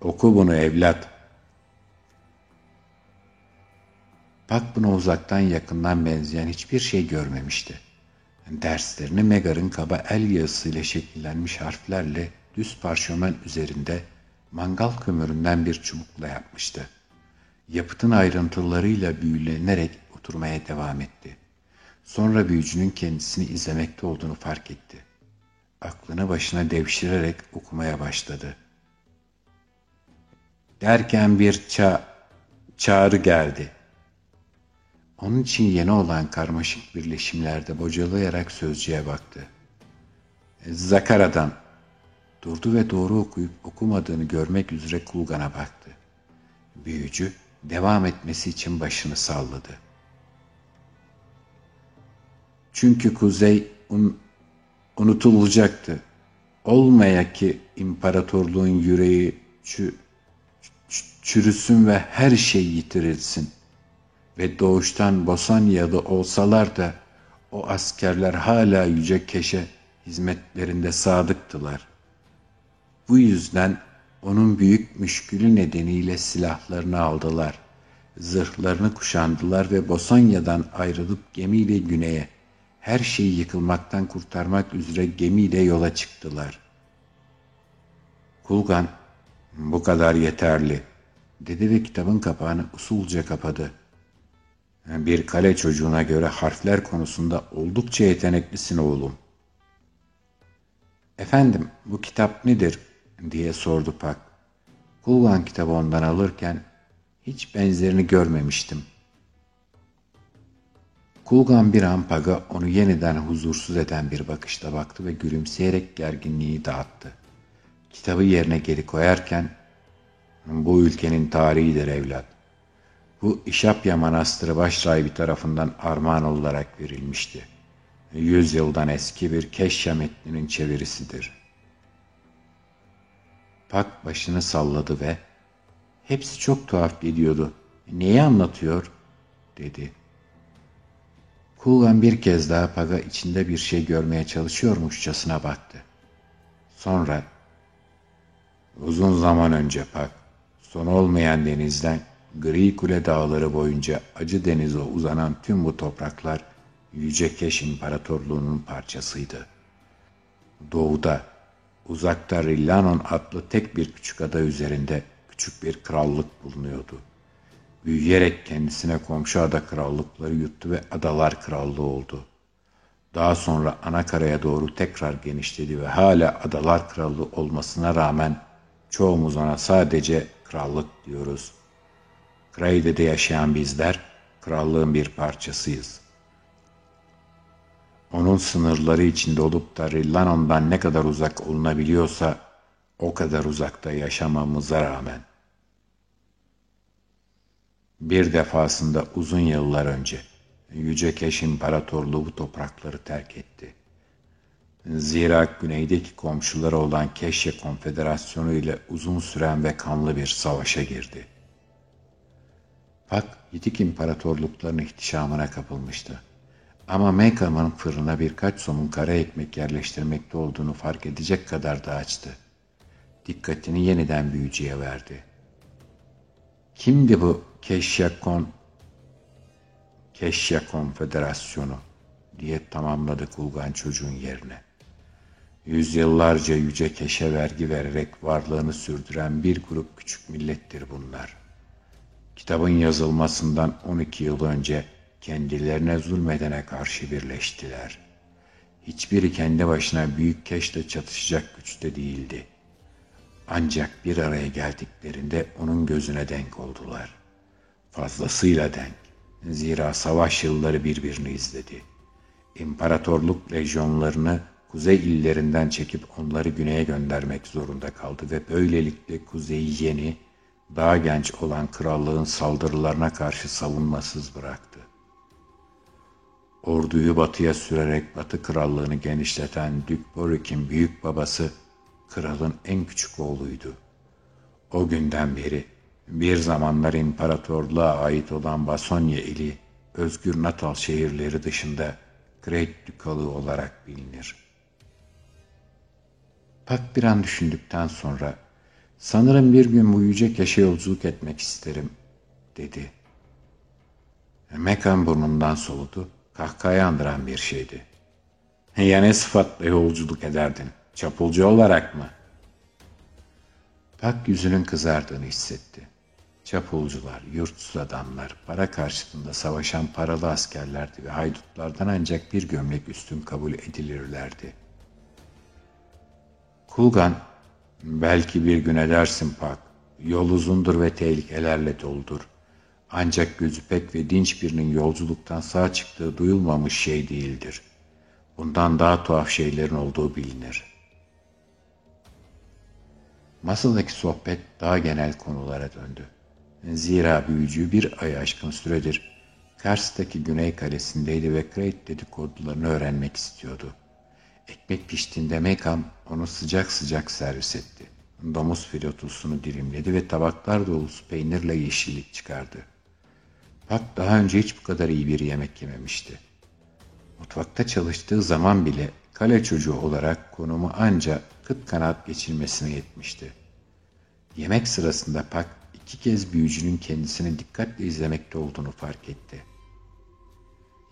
Oku bunu evlat, Bak buna uzaktan yakından benzeyen hiçbir şey görmemişti. Derslerini Megar'ın kaba el yazısıyla şekillenmiş harflerle düz parşömen üzerinde mangal kömüründen bir çubukla yapmıştı. Yapıtın ayrıntılarıyla büyülenerek oturmaya devam etti. Sonra büyücünün kendisini izlemekte olduğunu fark etti. Aklını başına devşirerek okumaya başladı. Derken bir ça çağrı geldi.'' Onun için yeni olan karmaşık birleşimlerde bocalayarak sözcüğe baktı. Zakara'dan durdu ve doğru okuyup okumadığını görmek üzere Kulgan'a baktı. Büyücü devam etmesi için başını salladı. Çünkü kuzey un, unutulacaktı. Olmaya ki imparatorluğun yüreği çü, çürüsün ve her şey yitirilsin.'' ve doğuştan Bosanya'da olsalar da o askerler hala Yüce Keş'e hizmetlerinde sadıktılar. Bu yüzden onun büyük müşkülü nedeniyle silahlarını aldılar. Zırhlarını kuşandılar ve Bosanya'dan ayrılıp gemiyle güneye, her şeyi yıkılmaktan kurtarmak üzere gemiyle yola çıktılar. Kulgan, bu kadar yeterli, dedi ve kitabın kapağını usulca kapadı. Bir kale çocuğuna göre harfler konusunda oldukça yeteneklisin oğlum. Efendim bu kitap nedir diye sordu Pak. Kulvan kitabı ondan alırken hiç benzerini görmemiştim. Kulgan bir an Pag'a onu yeniden huzursuz eden bir bakışla baktı ve gülümseyerek gerginliği dağıttı. Kitabı yerine geri koyarken, bu ülkenin tarihidir evlat. Bu İşapya Manastırı başrahibi tarafından armağan olarak verilmişti. Yüzyıldan eski bir keşya metninin çevirisidir. Pak başını salladı ve hepsi çok tuhaf geliyordu Neyi anlatıyor? dedi. Kulgan bir kez daha Pag'a içinde bir şey görmeye çalışıyormuşçasına baktı. Sonra uzun zaman önce Pag, son olmayan denizden Gri Kule dağları boyunca Acı Deniz'e uzanan tüm bu topraklar Yüce Keş İmparatorluğu'nun parçasıydı. Doğuda, uzakta Rillanon adlı tek bir küçük ada üzerinde küçük bir krallık bulunuyordu. Büyüyerek kendisine komşu ada krallıkları yuttu ve adalar krallığı oldu. Daha sonra ana karaya doğru tekrar genişledi ve hala adalar krallığı olmasına rağmen çoğumuz ona sadece krallık diyoruz. Kraide'de yaşayan bizler krallığın bir parçasıyız. Onun sınırları içinde olup da Rillanon'dan ne kadar uzak olunabiliyorsa o kadar uzakta yaşamamıza rağmen. Bir defasında uzun yıllar önce Yüce Keş İmparatorluğu bu toprakları terk etti. Zira güneydeki komşuları olan Keşye Konfederasyonu ile uzun süren ve kanlı bir savaşa girdi. Pak, Yitik imparatorlukların ihtişamına kapılmıştı. Ama Maykam'ın fırına birkaç somun kara ekmek yerleştirmekte olduğunu fark edecek kadar da açtı. Dikkatini yeniden büyücüye verdi. Kimdi bu Keşyakon Keşya Konfederasyonu diye tamamladı Kulgan çocuğun yerine. Yüzyıllarca yüce keşe vergi vererek varlığını sürdüren bir grup küçük millettir bunlar. Kitabın yazılmasından 12 yıl önce kendilerine zulmedene karşı birleştiler. Hiçbiri kendi başına büyük keşle çatışacak güçte değildi. Ancak bir araya geldiklerinde onun gözüne denk oldular. Fazlasıyla denk. Zira savaş yılları birbirini izledi. İmparatorluk lejyonlarını kuzey illerinden çekip onları güneye göndermek zorunda kaldı ve böylelikle kuzeyi yeni, daha genç olan krallığın saldırılarına karşı savunmasız bıraktı. Orduyu batıya sürerek batı krallığını genişleten Dük Borik'in büyük babası kralın en küçük oğluydu. O günden beri bir zamanlar imparatorluğa ait olan Basonya ili özgür Natal şehirleri dışında Great Dukalı olarak bilinir. Pak bir an düşündükten sonra sanırım bir gün bu yüce keşe yolculuk etmek isterim dedi. Mekan burnundan soludu kahkahayı andıran bir şeydi. Ya ne sıfatla yolculuk ederdin? Çapulcu olarak mı? Pak yüzünün kızardığını hissetti. Çapulcular, yurtsuz adamlar, para karşılığında savaşan paralı askerlerdi ve haydutlardan ancak bir gömlek üstün kabul edilirlerdi. Kulgan, belki bir gün edersin Pak, yol uzundur ve tehlikelerle doldur. Ancak gözü pek ve dinç birinin yolculuktan sağ çıktığı duyulmamış şey değildir. Bundan daha tuhaf şeylerin olduğu bilinir. Masadaki sohbet daha genel konulara döndü. Zira büyücü bir ay aşkın süredir Kars'taki Güney Kalesi'ndeydi ve Krayt dedikodularını öğrenmek istiyordu. Ekmek piştiğinde Mekam onu sıcak sıcak servis etti. Domuz filotosunu dilimledi ve tabaklar dolusu peynirle yeşillik çıkardı. Pat daha önce hiç bu kadar iyi bir yemek yememişti. Mutfakta çalıştığı zaman bile kale çocuğu olarak konumu anca kıt kanat geçilmesine yetmişti. Yemek sırasında Pak iki kez büyücünün kendisini dikkatle izlemekte olduğunu fark etti.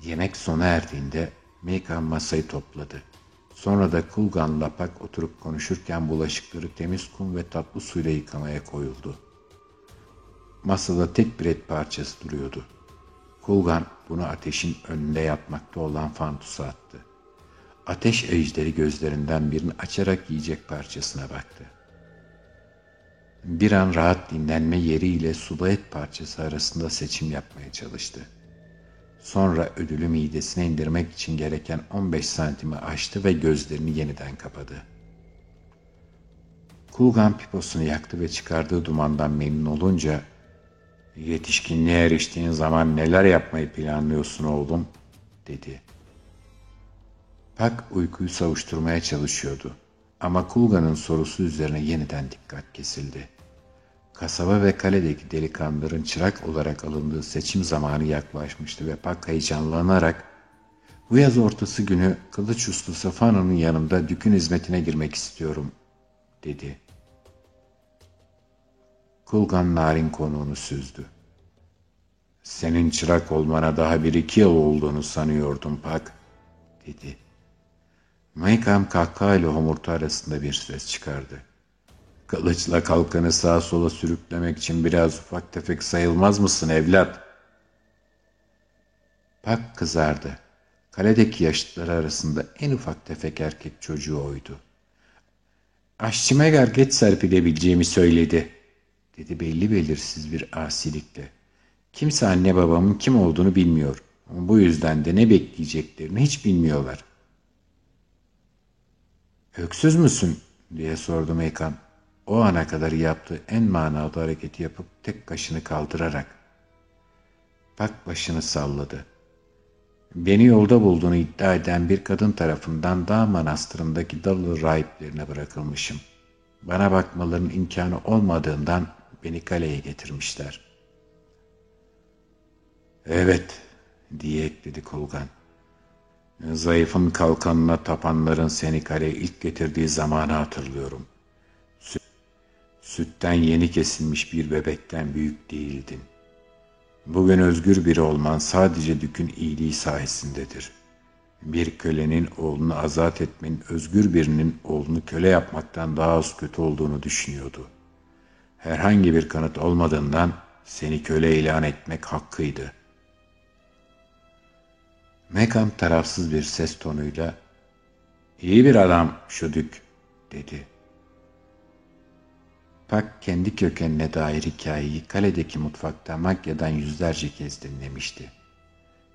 Yemek sona erdiğinde Mekan masayı topladı. Sonra da Kulgan'la Pak oturup konuşurken bulaşıkları temiz kum ve tatlı suyla yıkamaya koyuldu. Masada tek bir et parçası duruyordu. Kulgan bunu ateşin önünde yatmakta olan Fantus'a attı. Ateş ejderi gözlerinden birini açarak yiyecek parçasına baktı. Bir an rahat dinlenme yeri ile sulu et parçası arasında seçim yapmaya çalıştı. Sonra ödülü midesine indirmek için gereken 15 santimi açtı ve gözlerini yeniden kapadı. Kulgan piposunu yaktı ve çıkardığı dumandan memnun olunca Yetişkinliğe eriştiğin zaman neler yapmayı planlıyorsun oğlum? dedi. Pak uykuyu savuşturmaya çalışıyordu. Ama Kulga'nın sorusu üzerine yeniden dikkat kesildi. Kasaba ve kaledeki delikanlıların çırak olarak alındığı seçim zamanı yaklaşmıştı ve Pak heyecanlanarak bu yaz ortası günü kılıç ustu Safano'nun yanında dükün hizmetine girmek istiyorum dedi. Kulgan narin konuğunu süzdü. Senin çırak olmana daha bir iki yıl olduğunu sanıyordum Pak, dedi. Maykam kahkahayla homurtu arasında bir ses çıkardı. Kılıçla kalkanı sağa sola sürüklemek için biraz ufak tefek sayılmaz mısın evlat? Pak kızardı. Kaledeki yaşlılar arasında en ufak tefek erkek çocuğu oydu. Aşçı Megar geç serpilebileceğimi söyledi, dedi belli belirsiz bir asilikle. Kimse anne babamın kim olduğunu bilmiyor. Bu yüzden de ne bekleyeceklerini hiç bilmiyorlar. Öksüz müsün? diye sordu Meykan. O ana kadar yaptığı en manalı hareketi yapıp tek kaşını kaldırarak. Bak başını salladı. Beni yolda bulduğunu iddia eden bir kadın tarafından dağ manastırındaki dalı rahiplerine bırakılmışım. Bana bakmaların imkanı olmadığından beni kaleye getirmişler. Evet, diye ekledi Kolgan. Zayıfın kalkanına tapanların seni kaleye ilk getirdiği zamanı hatırlıyorum. Süt, sütten yeni kesilmiş bir bebekten büyük değildin. Bugün özgür biri olman sadece dükün iyiliği sayesindedir. Bir kölenin oğlunu azat etmenin özgür birinin oğlunu köle yapmaktan daha az kötü olduğunu düşünüyordu. Herhangi bir kanıt olmadığından seni köle ilan etmek hakkıydı. Mekam tarafsız bir ses tonuyla ''İyi bir adam şu dük'' dedi. Pak kendi kökenine dair hikayeyi kaledeki mutfakta Magya'dan yüzlerce kez dinlemişti.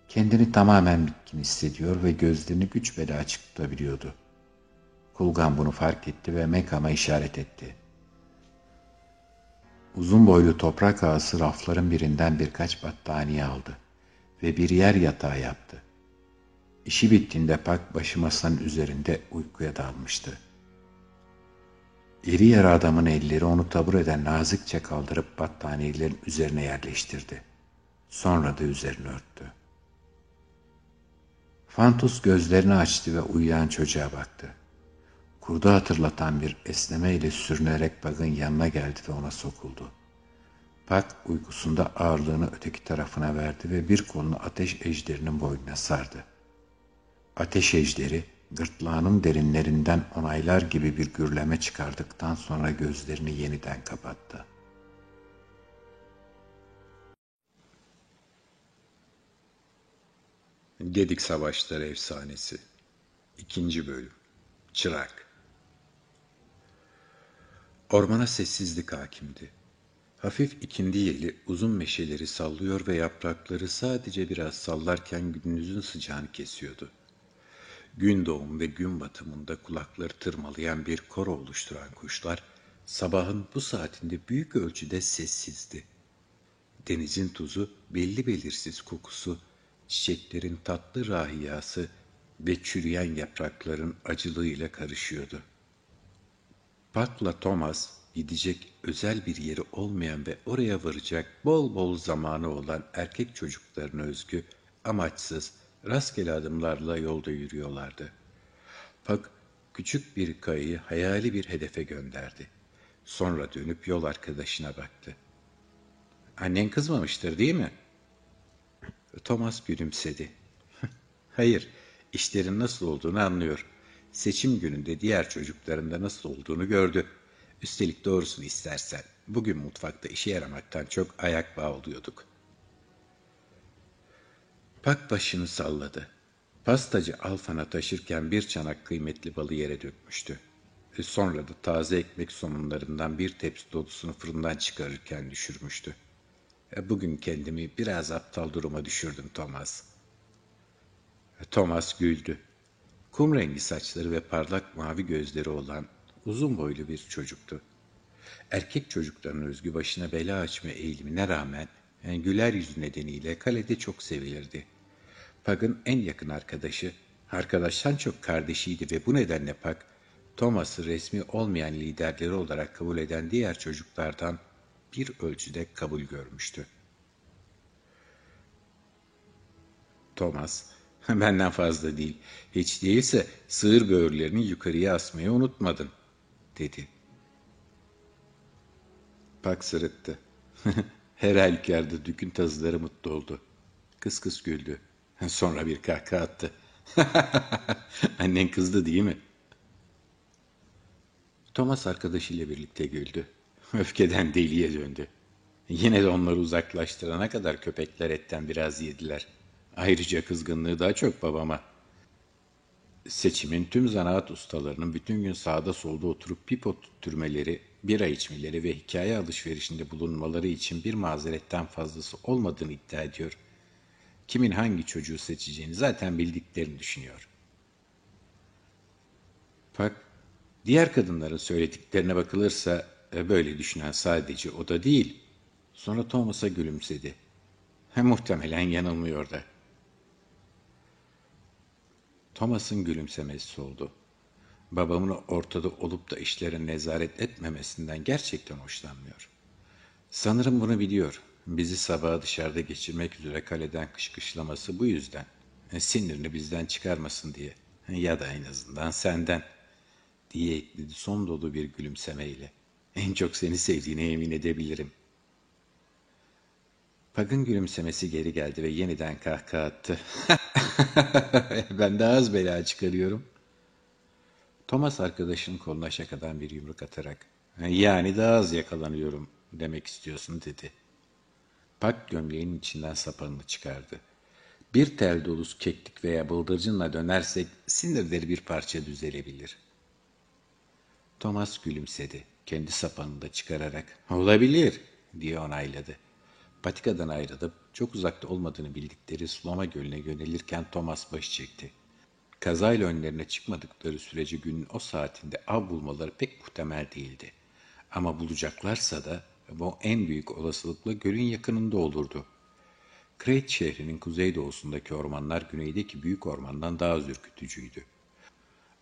Kendini tamamen bitkin hissediyor ve gözlerini güç bela açık tutabiliyordu. Kulgan bunu fark etti ve Mekam'a işaret etti. Uzun boylu toprak ağası rafların birinden birkaç battaniye aldı ve bir yer yatağı yaptı. İşi bittiğinde Pak başı masanın üzerinde uykuya dalmıştı. İri yarı adamın elleri onu tabur eden nazikçe kaldırıp battaniyelerin üzerine yerleştirdi. Sonra da üzerini örttü. Fantus gözlerini açtı ve uyuyan çocuğa baktı. Kurdu hatırlatan bir esnemeyle sürünerek Pak'ın yanına geldi ve ona sokuldu. Pak uykusunda ağırlığını öteki tarafına verdi ve bir kolunu ateş ejderinin boynuna sardı. Ateş ejderi gırtlağının derinlerinden onaylar gibi bir gürleme çıkardıktan sonra gözlerini yeniden kapattı. Gedik Savaşları Efsanesi 2. Bölüm Çırak Ormana sessizlik hakimdi. Hafif ikindi yeli uzun meşeleri sallıyor ve yaprakları sadece biraz sallarken gündüzün sıcağını kesiyordu gün doğum ve gün batımında kulakları tırmalayan bir koro oluşturan kuşlar, sabahın bu saatinde büyük ölçüde sessizdi. Denizin tuzu, belli belirsiz kokusu, çiçeklerin tatlı rahiyası ve çürüyen yaprakların acılığıyla karışıyordu. Patla Thomas, gidecek özel bir yeri olmayan ve oraya varacak bol bol zamanı olan erkek çocuklarına özgü, amaçsız, rastgele adımlarla yolda yürüyorlardı. Pak küçük bir kayayı hayali bir hedefe gönderdi. Sonra dönüp yol arkadaşına baktı. Annen kızmamıştır değil mi? Thomas gülümsedi. Hayır, işlerin nasıl olduğunu anlıyor. Seçim gününde diğer çocukların da nasıl olduğunu gördü. Üstelik doğrusunu istersen bugün mutfakta işe yaramaktan çok ayak bağı oluyorduk.'' Pak başını salladı. Pastacı Alfan'a taşırken bir çanak kıymetli balı yere dökmüştü. Ve sonra da taze ekmek somunlarından bir tepsi dolusunu fırından çıkarırken düşürmüştü. E bugün kendimi biraz aptal duruma düşürdüm Thomas. E, Thomas güldü. Kum rengi saçları ve parlak mavi gözleri olan uzun boylu bir çocuktu. Erkek çocukların özgü başına bela açma eğilimine rağmen yani güler yüzü nedeniyle kalede çok sevilirdi. Pug'ın en yakın arkadaşı, arkadaştan çok kardeşiydi ve bu nedenle Pug, Thomas'ı resmi olmayan liderleri olarak kabul eden diğer çocuklardan bir ölçüde kabul görmüştü. Thomas, benden fazla değil, hiç değilse sığır böğürlerini yukarıya asmayı unutmadın, dedi. Pak sırıttı. Her halükarda dükün tazıları mutlu oldu. Kıs kıs güldü. Sonra bir kahkaha attı. Annen kızdı değil mi? Thomas arkadaşıyla birlikte güldü. Öfkeden deliye döndü. Yine de onları uzaklaştırana kadar köpekler etten biraz yediler. Ayrıca kızgınlığı daha çok babama. Seçimin tüm zanaat ustalarının bütün gün sağda solda oturup pipo tutturmeleri, bira içmeleri ve hikaye alışverişinde bulunmaları için bir mazeretten fazlası olmadığını iddia ediyor. Kimin hangi çocuğu seçeceğini zaten bildiklerini düşünüyor. Fakat diğer kadınların söylediklerine bakılırsa e, böyle düşünen sadece o da değil. Sonra Thomas'a gülümsedi. Muhtemelen yanılmıyor da. Thomas'ın gülümsemesi oldu. Babamın ortada olup da işlere nezaret etmemesinden gerçekten hoşlanmıyor. Sanırım bunu biliyor. Bizi sabaha dışarıda geçirmek üzere kaleden kışkışlaması bu yüzden. E, sinirini bizden çıkarmasın diye. Ya da en azından senden. Diye ekledi son dolu bir gülümsemeyle. En çok seni sevdiğine emin edebilirim. Pag'ın gülümsemesi geri geldi ve yeniden kahkaha attı. ben daha az bela çıkarıyorum. Thomas arkadaşının koluna şakadan bir yumruk atarak yani daha az yakalanıyorum demek istiyorsun dedi. Pak gömleğinin içinden sapanını çıkardı. Bir tel dolusu keklik veya bıldırcınla dönersek sinirleri bir parça düzelebilir. Thomas gülümsedi. Kendi sapanını da çıkararak olabilir diye onayladı. Patikadan ayrılıp çok uzakta olmadığını bildikleri Sloma Gölü'ne yönelirken Thomas baş çekti. Kazayla önlerine çıkmadıkları sürece günün o saatinde av bulmaları pek muhtemel değildi. Ama bulacaklarsa da bu en büyük olasılıkla gölün yakınında olurdu. Crete şehrinin kuzeydoğusundaki ormanlar güneydeki büyük ormandan daha az.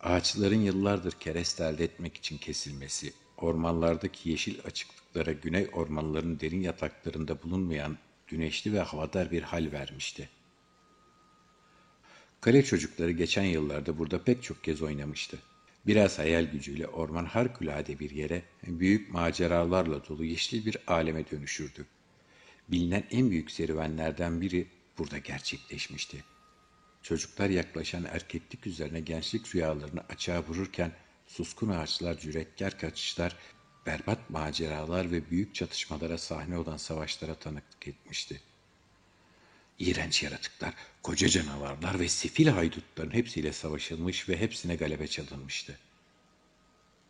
Ağaçların yıllardır kereste elde etmek için kesilmesi, ormanlardaki yeşil açıklıklara güney ormanların derin yataklarında bulunmayan güneşli ve havadar bir hal vermişti. Kale çocukları geçen yıllarda burada pek çok kez oynamıştı. Biraz hayal gücüyle orman harikulade bir yere, büyük maceralarla dolu yeşil bir aleme dönüşürdü. Bilinen en büyük serüvenlerden biri burada gerçekleşmişti. Çocuklar yaklaşan erkeklik üzerine gençlik rüyalarını açığa vururken suskun ağaçlar, cüretkar kaçışlar, berbat maceralar ve büyük çatışmalara sahne olan savaşlara tanıklık etmişti. İğrenç yaratıklar, koca canavarlar ve sefil haydutların hepsiyle savaşılmış ve hepsine galebe çalınmıştı.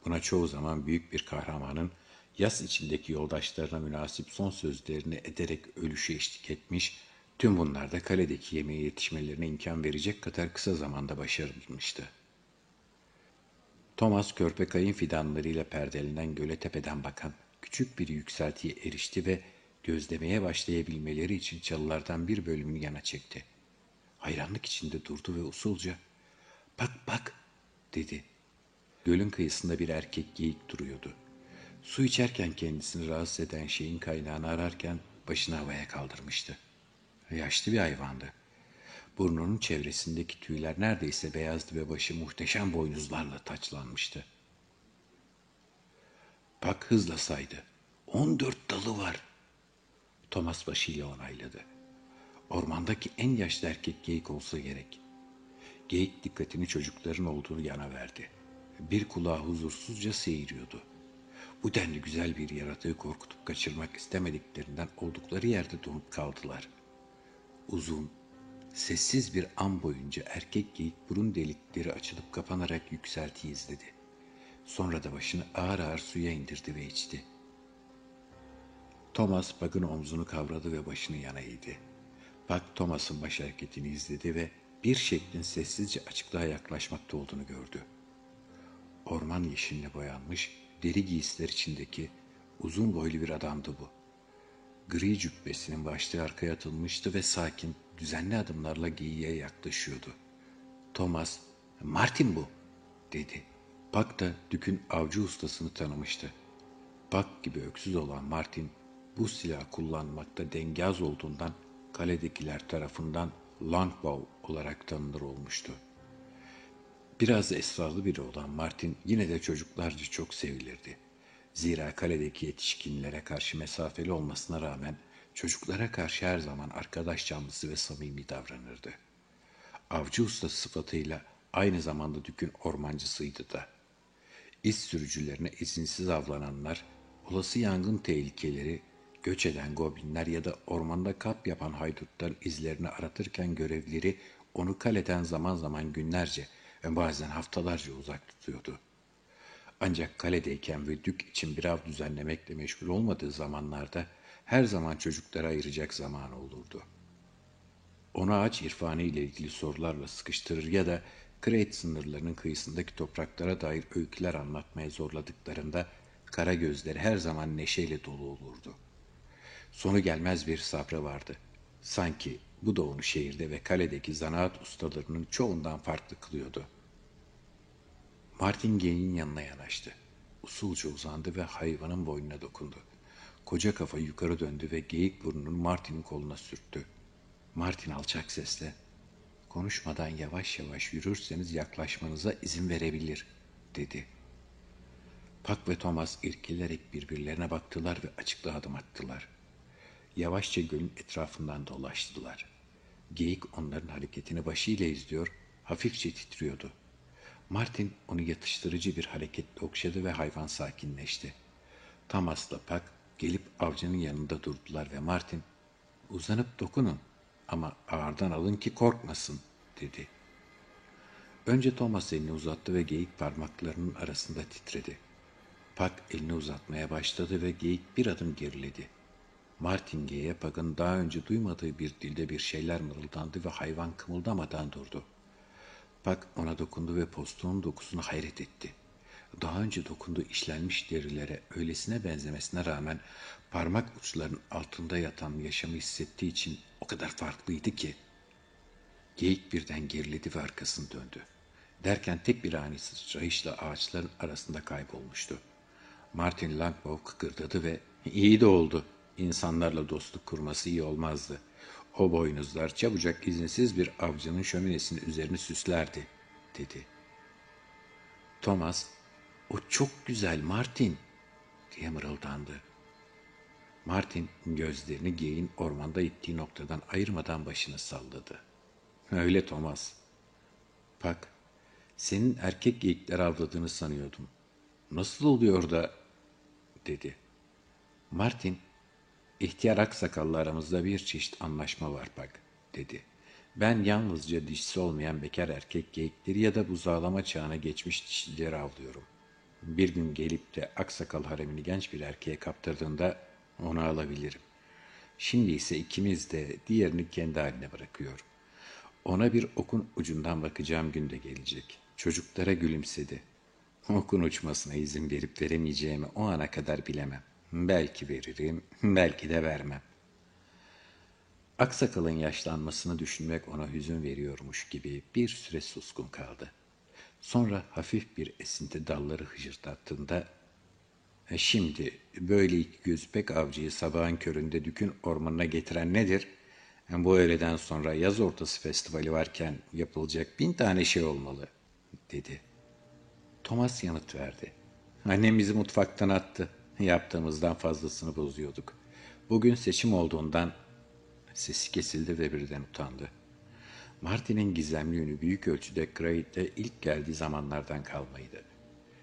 Buna çoğu zaman büyük bir kahramanın yas içindeki yoldaşlarına münasip son sözlerini ederek ölüşü eşlik etmiş, tüm bunlar da kaledeki yemeğe yetişmelerine imkan verecek kadar kısa zamanda başarılmıştı. Thomas körpe kayın fidanlarıyla perdelenen göle tepeden bakan küçük bir yükseltiye erişti ve gözlemeye başlayabilmeleri için çalılardan bir bölümünü yana çekti. Hayranlık içinde durdu ve usulca ''Bak bak'' dedi. Gölün kıyısında bir erkek geyik duruyordu. Su içerken kendisini rahatsız eden şeyin kaynağını ararken başını havaya kaldırmıştı. Yaşlı bir hayvandı. Burnunun çevresindeki tüyler neredeyse beyazdı ve başı muhteşem boynuzlarla taçlanmıştı. Bak hızla saydı. On dört dalı var. Thomas başıyla onayladı. Ormandaki en yaşlı erkek geyik olsa gerek. Geyik dikkatini çocukların olduğu yana verdi. Bir kulağı huzursuzca seyiriyordu. Bu denli güzel bir yaratığı korkutup kaçırmak istemediklerinden oldukları yerde donup kaldılar. Uzun, sessiz bir an boyunca erkek geyik burun delikleri açılıp kapanarak yükselti izledi. Sonra da başını ağır ağır suya indirdi ve içti. Thomas Buck'ın omzunu kavradı ve başını yana eğdi. Buck Thomas'ın baş hareketini izledi ve bir şeklin sessizce açıklığa yaklaşmakta olduğunu gördü. Orman yeşiline boyanmış, deri giysiler içindeki uzun boylu bir adamdı bu. Gri cübbesinin başlığı arkaya atılmıştı ve sakin, düzenli adımlarla geyiğe yaklaşıyordu. Thomas, Martin bu, dedi. Buck da Dük'ün avcı ustasını tanımıştı. Buck gibi öksüz olan Martin, bu silah kullanmakta dengaz olduğundan kaledekiler tarafından longbow olarak tanınır olmuştu. Biraz esrarlı biri olan Martin yine de çocuklarca çok sevilirdi. Zira kaledeki yetişkinlere karşı mesafeli olmasına rağmen çocuklara karşı her zaman arkadaş canlısı ve samimi davranırdı. Avcı ustası sıfatıyla aynı zamanda dükün ormancısıydı da. İz sürücülerine izinsiz avlananlar, olası yangın tehlikeleri, göç eden goblinler ya da ormanda kap yapan haydutların izlerini aratırken görevleri onu kaleden zaman zaman günlerce ve bazen haftalarca uzak tutuyordu. Ancak kaledeyken ve dük için bir av düzenlemekle meşgul olmadığı zamanlarda her zaman çocuklara ayıracak zamanı olurdu. Ona ağaç irfanı ile ilgili sorularla sıkıştırır ya da Crete sınırlarının kıyısındaki topraklara dair öyküler anlatmaya zorladıklarında kara gözleri her zaman neşeyle dolu olurdu. Sonu gelmez bir sabrı vardı. Sanki bu da onu şehirde ve kaledeki zanaat ustalarının çoğundan farklı kılıyordu. Martin Gay'in yanına yanaştı. Usulca uzandı ve hayvanın boynuna dokundu. Koca kafa yukarı döndü ve geyik burnunu Martin'in koluna sürttü. Martin alçak sesle, konuşmadan yavaş yavaş yürürseniz yaklaşmanıza izin verebilir, dedi. Pak ve Thomas irkilerek birbirlerine baktılar ve açıklı adım attılar. Yavaşça gölün etrafından dolaştılar. Geyik onların hareketini başıyla izliyor, hafifçe titriyordu. Martin onu yatıştırıcı bir hareketle okşadı ve hayvan sakinleşti. Thomas'la Pak gelip avcının yanında durdular ve Martin, uzanıp dokunun ama ağırdan alın ki korkmasın dedi. Önce Thomas elini uzattı ve geyik parmaklarının arasında titredi. Pak elini uzatmaya başladı ve geyik bir adım geriledi. Martin G'ye Pak'ın daha önce duymadığı bir dilde bir şeyler mırıldandı ve hayvan kımıldamadan durdu. Pak ona dokundu ve postuğun dokusunu hayret etti. Daha önce dokunduğu işlenmiş derilere öylesine benzemesine rağmen parmak uçlarının altında yatan yaşamı hissettiği için o kadar farklıydı ki. Geyik birden geriledi ve arkasını döndü. Derken tek bir ani sıçrayışla ağaçların arasında kaybolmuştu. Martin Langbaugh kıkırdadı ve iyi de oldu. İnsanlarla dostluk kurması iyi olmazdı. O boynuzlar çabucak izinsiz bir avcının şöminesinin üzerini süslerdi, dedi. Thomas, o çok güzel Martin, diye mırıldandı. Martin gözlerini geyin ormanda ittiği noktadan ayırmadan başını salladı. Öyle Thomas. Bak, senin erkek geyikler avladığını sanıyordum. Nasıl oluyor da, dedi. Martin, ihtiyar aksakallı aramızda bir çeşit anlaşma var bak, dedi. Ben yalnızca dişisi olmayan bekar erkek geyikleri ya da buzağlama çağına geçmiş dişileri avlıyorum. Bir gün gelip de aksakal haremini genç bir erkeğe kaptırdığında onu alabilirim. Şimdi ise ikimiz de diğerini kendi haline bırakıyor. Ona bir okun ucundan bakacağım gün de gelecek. Çocuklara gülümsedi. Okun uçmasına izin verip veremeyeceğimi o ana kadar bilemem. Belki veririm, belki de vermem. Aksakal'ın yaşlanmasını düşünmek ona hüzün veriyormuş gibi bir süre suskun kaldı. Sonra hafif bir esinti dalları hıcırdattığında e şimdi böyle iki göz pek avcıyı sabahın köründe dükün ormanına getiren nedir? Yani bu öğleden sonra yaz ortası festivali varken yapılacak bin tane şey olmalı, dedi. Thomas yanıt verdi. Annem bizi mutfaktan attı. Yaptığımızdan fazlasını bozuyorduk. Bugün seçim olduğundan sesi kesildi ve birden utandı. Martin'in gizemli yönü büyük ölçüde Craig'de ilk geldiği zamanlardan kalmaydı.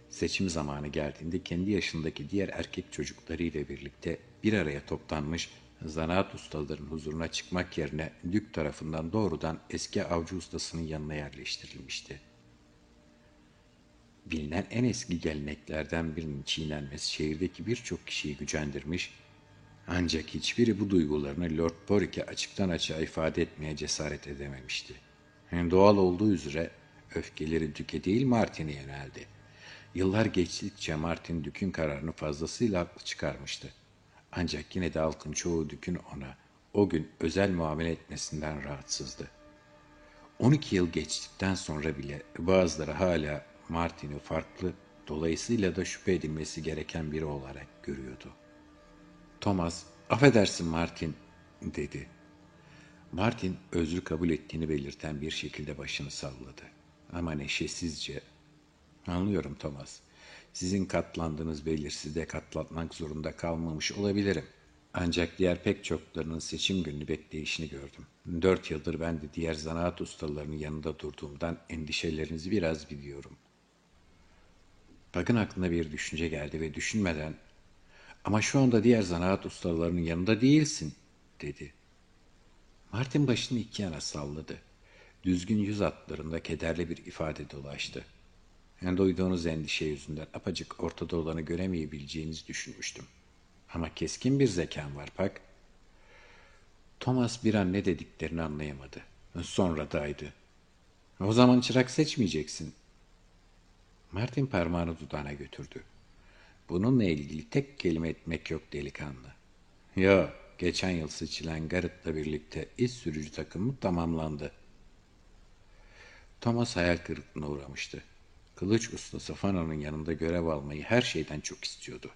Seçim zamanı geldiğinde kendi yaşındaki diğer erkek çocuklarıyla birlikte bir araya toplanmış zanaat ustaların huzuruna çıkmak yerine Dük tarafından doğrudan eski avcı ustasının yanına yerleştirilmişti. Bilinen en eski geleneklerden birinin çiğnenmesi şehirdeki birçok kişiyi gücendirmiş, ancak hiçbiri bu duygularını Lord Porrick'e açıktan açığa ifade etmeye cesaret edememişti. Hem doğal olduğu üzere öfkeleri Dük'e değil Martin'e yöneldi. Yıllar geçtikçe Martin Dük'ün kararını fazlasıyla haklı çıkarmıştı. Ancak yine de halkın çoğu Dük'ün ona o gün özel muamele etmesinden rahatsızdı. 12 yıl geçtikten sonra bile bazıları hala Martin'i farklı, dolayısıyla da şüphe edilmesi gereken biri olarak görüyordu. Thomas Affedersin Martin, dedi. Martin özrü kabul ettiğini belirten bir şekilde başını salladı. Ama neşesizce, anlıyorum Thomas, sizin katlandığınız belirsizliğe katlanmak zorunda kalmamış olabilirim. Ancak diğer pek çoklarının seçim gününü bekleyişini gördüm. Dört yıldır ben de diğer zanaat ustalarının yanında durduğumdan endişelerinizi biraz biliyorum. Bakın aklına bir düşünce geldi ve düşünmeden ama şu anda diğer zanaat ustalarının yanında değilsin dedi. Martin başını iki yana salladı. Düzgün yüz hatlarında kederli bir ifade dolaştı. Yani duyduğunuz endişe yüzünden apacık ortada olanı göremeyebileceğinizi düşünmüştüm. Ama keskin bir zekan var Pak. Thomas bir an ne dediklerini anlayamadı. Sonra daydı. O zaman çırak seçmeyeceksin. Martin parmağını dudağına götürdü. Bununla ilgili tek kelime etmek yok delikanlı. Yo, geçen yıl seçilen Garrett'la birlikte iş sürücü takımı tamamlandı. Thomas hayal kırıklığına uğramıştı. Kılıç ustası Fano'nun yanında görev almayı her şeyden çok istiyordu.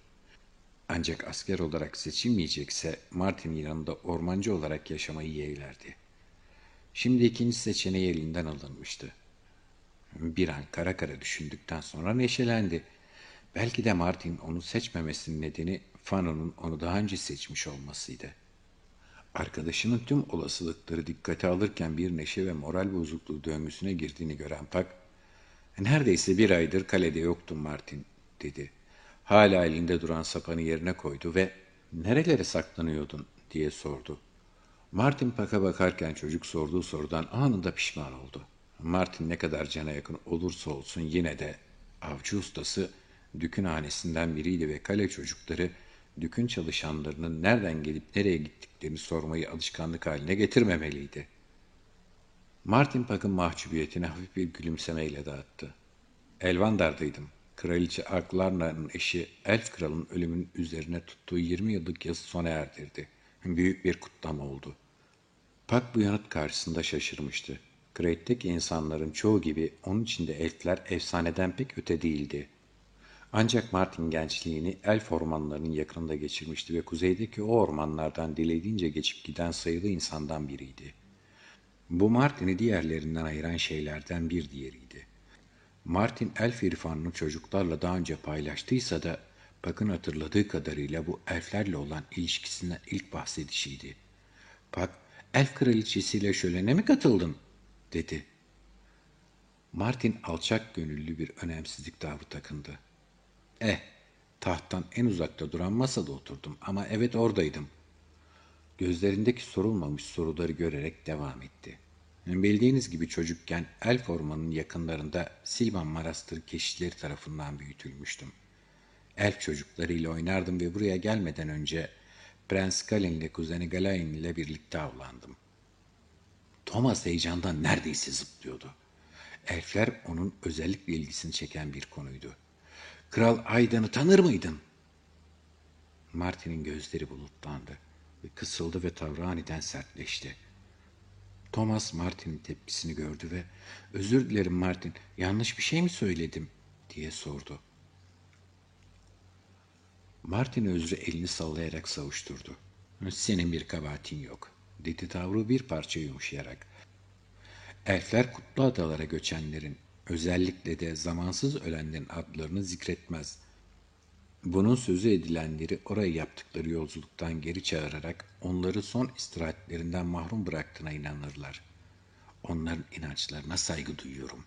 Ancak asker olarak seçilmeyecekse Martin'in yanında ormancı olarak yaşamayı yeğlerdi. Şimdi ikinci seçeneği elinden alınmıştı. Bir an kara kara düşündükten sonra neşelendi. Belki de Martin onu seçmemesinin nedeni Fano'nun onu daha önce seçmiş olmasıydı. Arkadaşının tüm olasılıkları dikkate alırken bir neşe ve moral bozukluğu döngüsüne girdiğini gören Pak, ''Neredeyse bir aydır kalede yoktum Martin.'' dedi. Hala elinde duran sapanı yerine koydu ve ''Nerelere saklanıyordun?'' diye sordu. Martin Pak'a bakarken çocuk sorduğu sorudan anında pişman oldu. Martin ne kadar cana yakın olursa olsun yine de avcı ustası dükün hanesinden biriydi ve kale çocukları dükün çalışanlarının nereden gelip nereye gittiklerini sormayı alışkanlık haline getirmemeliydi. Martin Pak'ın mahcubiyetini hafif bir gülümsemeyle dağıttı. Elvandar'daydım. Kraliçe Arklarna'nın eşi Elf Kral'ın ölümünün üzerine tuttuğu 20 yıllık yazı sona erdirdi. Büyük bir kutlama oldu. Pak bu yanıt karşısında şaşırmıştı. Crate'deki insanların çoğu gibi onun içinde elfler efsaneden pek öte değildi. Ancak Martin gençliğini elf ormanlarının yakınında geçirmişti ve kuzeydeki o ormanlardan dilediğince geçip giden sayılı insandan biriydi. Bu Martin'i diğerlerinden ayıran şeylerden bir diğeriydi. Martin elf irfanını çocuklarla daha önce paylaştıysa da Pak'ın hatırladığı kadarıyla bu elflerle olan ilişkisinden ilk bahsedişiydi. Pak, elf kraliçesiyle şölene mi katıldın? Dedi. Martin alçak gönüllü bir önemsizlik tavrı takındı. Eh, tahttan en uzakta duran masada oturdum ama evet oradaydım. Gözlerindeki sorulmamış soruları görerek devam etti. Bildiğiniz gibi çocukken Elf Ormanı'nın yakınlarında Silvan Marastır keşişleri tarafından büyütülmüştüm. Elf çocuklarıyla oynardım ve buraya gelmeden önce Prens Galin ile kuzeni Galain ile birlikte avlandım. Thomas heyecandan neredeyse zıplıyordu. Elfler onun özellikle ilgisini çeken bir konuydu. Kral Aydan'ı tanır mıydın? Martin'in gözleri bulutlandı ve kısıldı ve tavrı aniden sertleşti. Thomas Martin'in tepkisini gördü ve özür dilerim Martin yanlış bir şey mi söyledim diye sordu. Martin özrü elini sallayarak savuşturdu. Senin bir kabahatin yok dedi tavrı bir parça yumuşayarak. Elfler kutlu adalara göçenlerin özellikle de zamansız ölenlerin adlarını zikretmez. Bunun sözü edilenleri oraya yaptıkları yolculuktan geri çağırarak onları son istirahatlerinden mahrum bıraktığına inanırlar. Onların inançlarına saygı duyuyorum.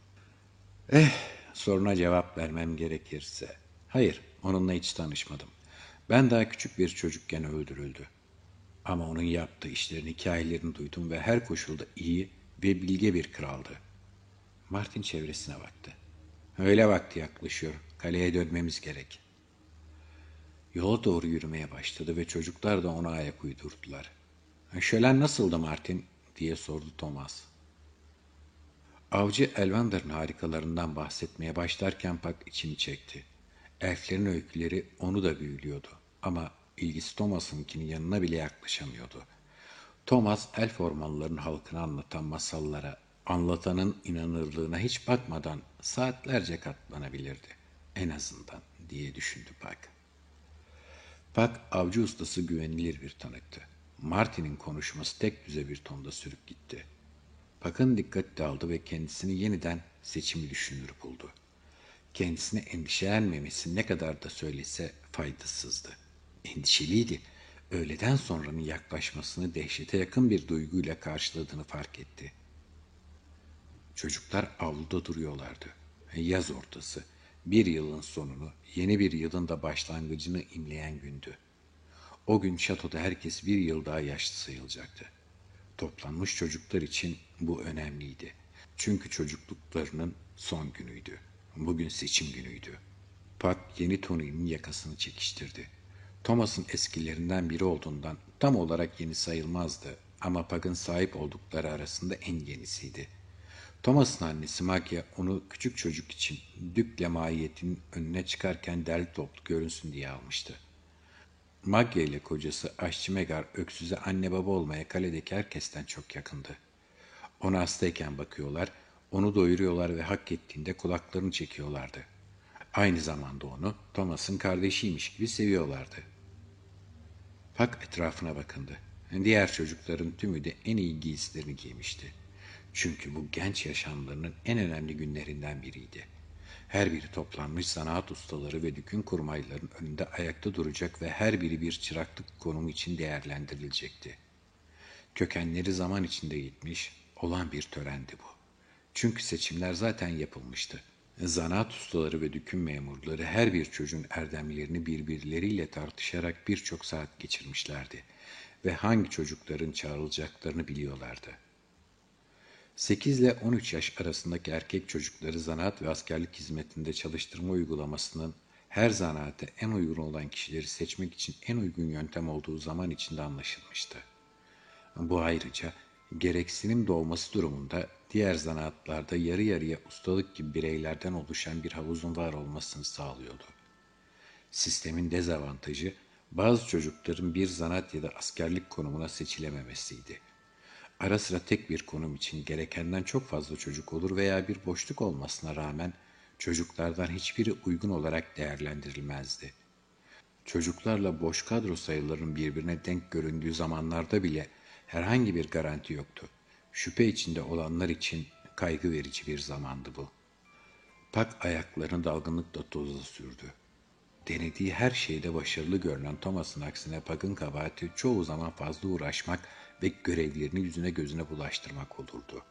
Eh, soruna cevap vermem gerekirse. Hayır, onunla hiç tanışmadım. Ben daha küçük bir çocukken öldürüldü. Ama onun yaptığı işlerin hikayelerini duydum ve her koşulda iyi ve bilge bir kraldı. Martin çevresine baktı. Öyle vakti yaklaşıyor. Kaleye dönmemiz gerek. Yola doğru yürümeye başladı ve çocuklar da ona ayak uydurdular. Şölen nasıldı Martin? diye sordu Thomas. Avcı Elvander'ın harikalarından bahsetmeye başlarken Pak içini çekti. Elflerin öyküleri onu da büyülüyordu ama ilgisi Thomas'ınkinin yanına bile yaklaşamıyordu. Thomas elf ormanlarının halkını anlatan masallara, anlatanın inanırlığına hiç bakmadan saatlerce katlanabilirdi. En azından diye düşündü Pak. Pak avcı ustası güvenilir bir tanıktı. Martin'in konuşması tek düze bir tonda sürüp gitti. Pak'ın dikkat dağıldı ve kendisini yeniden seçimi düşünür buldu. Kendisine endişelenmemesi ne kadar da söylese faydasızdı. Endişeliydi. Öğleden sonranın yaklaşmasını dehşete yakın bir duyguyla karşıladığını fark etti. Çocuklar avluda duruyorlardı. Yaz ortası, bir yılın sonunu, yeni bir yılın da başlangıcını imleyen gündü. O gün şatoda herkes bir yıl daha yaşlı sayılacaktı. Toplanmış çocuklar için bu önemliydi. Çünkü çocukluklarının son günüydü. Bugün seçim günüydü. Pat yeni Tony'nin yakasını çekiştirdi. Thomas'ın eskilerinden biri olduğundan tam olarak yeni sayılmazdı ama Pug'ın sahip oldukları arasında en yenisiydi. Thomas'ın annesi Magia onu küçük çocuk için dükle mahiyetinin önüne çıkarken derli toplu görünsün diye almıştı. Magia ile kocası aşçı Megar öksüze anne baba olmaya kaledeki herkesten çok yakındı. Ona hastayken bakıyorlar, onu doyuruyorlar ve hak ettiğinde kulaklarını çekiyorlardı. Aynı zamanda onu Thomas'ın kardeşiymiş gibi seviyorlardı. Pak etrafına bakındı. Diğer çocukların tümü de en iyi giysilerini giymişti. Çünkü bu genç yaşamlarının en önemli günlerinden biriydi. Her biri toplanmış zanaat ustaları ve dükün kurmayların önünde ayakta duracak ve her biri bir çıraklık konumu için değerlendirilecekti. Kökenleri zaman içinde gitmiş olan bir törendi bu. Çünkü seçimler zaten yapılmıştı. Zanaat ustaları ve dükün memurları her bir çocuğun erdemlerini birbirleriyle tartışarak birçok saat geçirmişlerdi ve hangi çocukların çağrılacaklarını biliyorlardı. 8 ile 13 yaş arasındaki erkek çocukları zanaat ve askerlik hizmetinde çalıştırma uygulamasının her zanaate en uygun olan kişileri seçmek için en uygun yöntem olduğu zaman içinde anlaşılmıştı. Bu ayrıca gereksinim doğması durumunda diğer zanaatlarda yarı yarıya ustalık gibi bireylerden oluşan bir havuzun var olmasını sağlıyordu. Sistemin dezavantajı bazı çocukların bir zanaat ya da askerlik konumuna seçilememesiydi. Ara sıra tek bir konum için gerekenden çok fazla çocuk olur veya bir boşluk olmasına rağmen çocuklardan hiçbiri uygun olarak değerlendirilmezdi. Çocuklarla boş kadro sayılarının birbirine denk göründüğü zamanlarda bile herhangi bir garanti yoktu. Şüphe içinde olanlar için kaygı verici bir zamandı bu. Pak ayaklarını dalgınlıkla toza sürdü. Denediği her şeyde başarılı görünen Thomas'ın aksine Pak'ın kabahati çoğu zaman fazla uğraşmak ve görevlerini yüzüne gözüne bulaştırmak olurdu.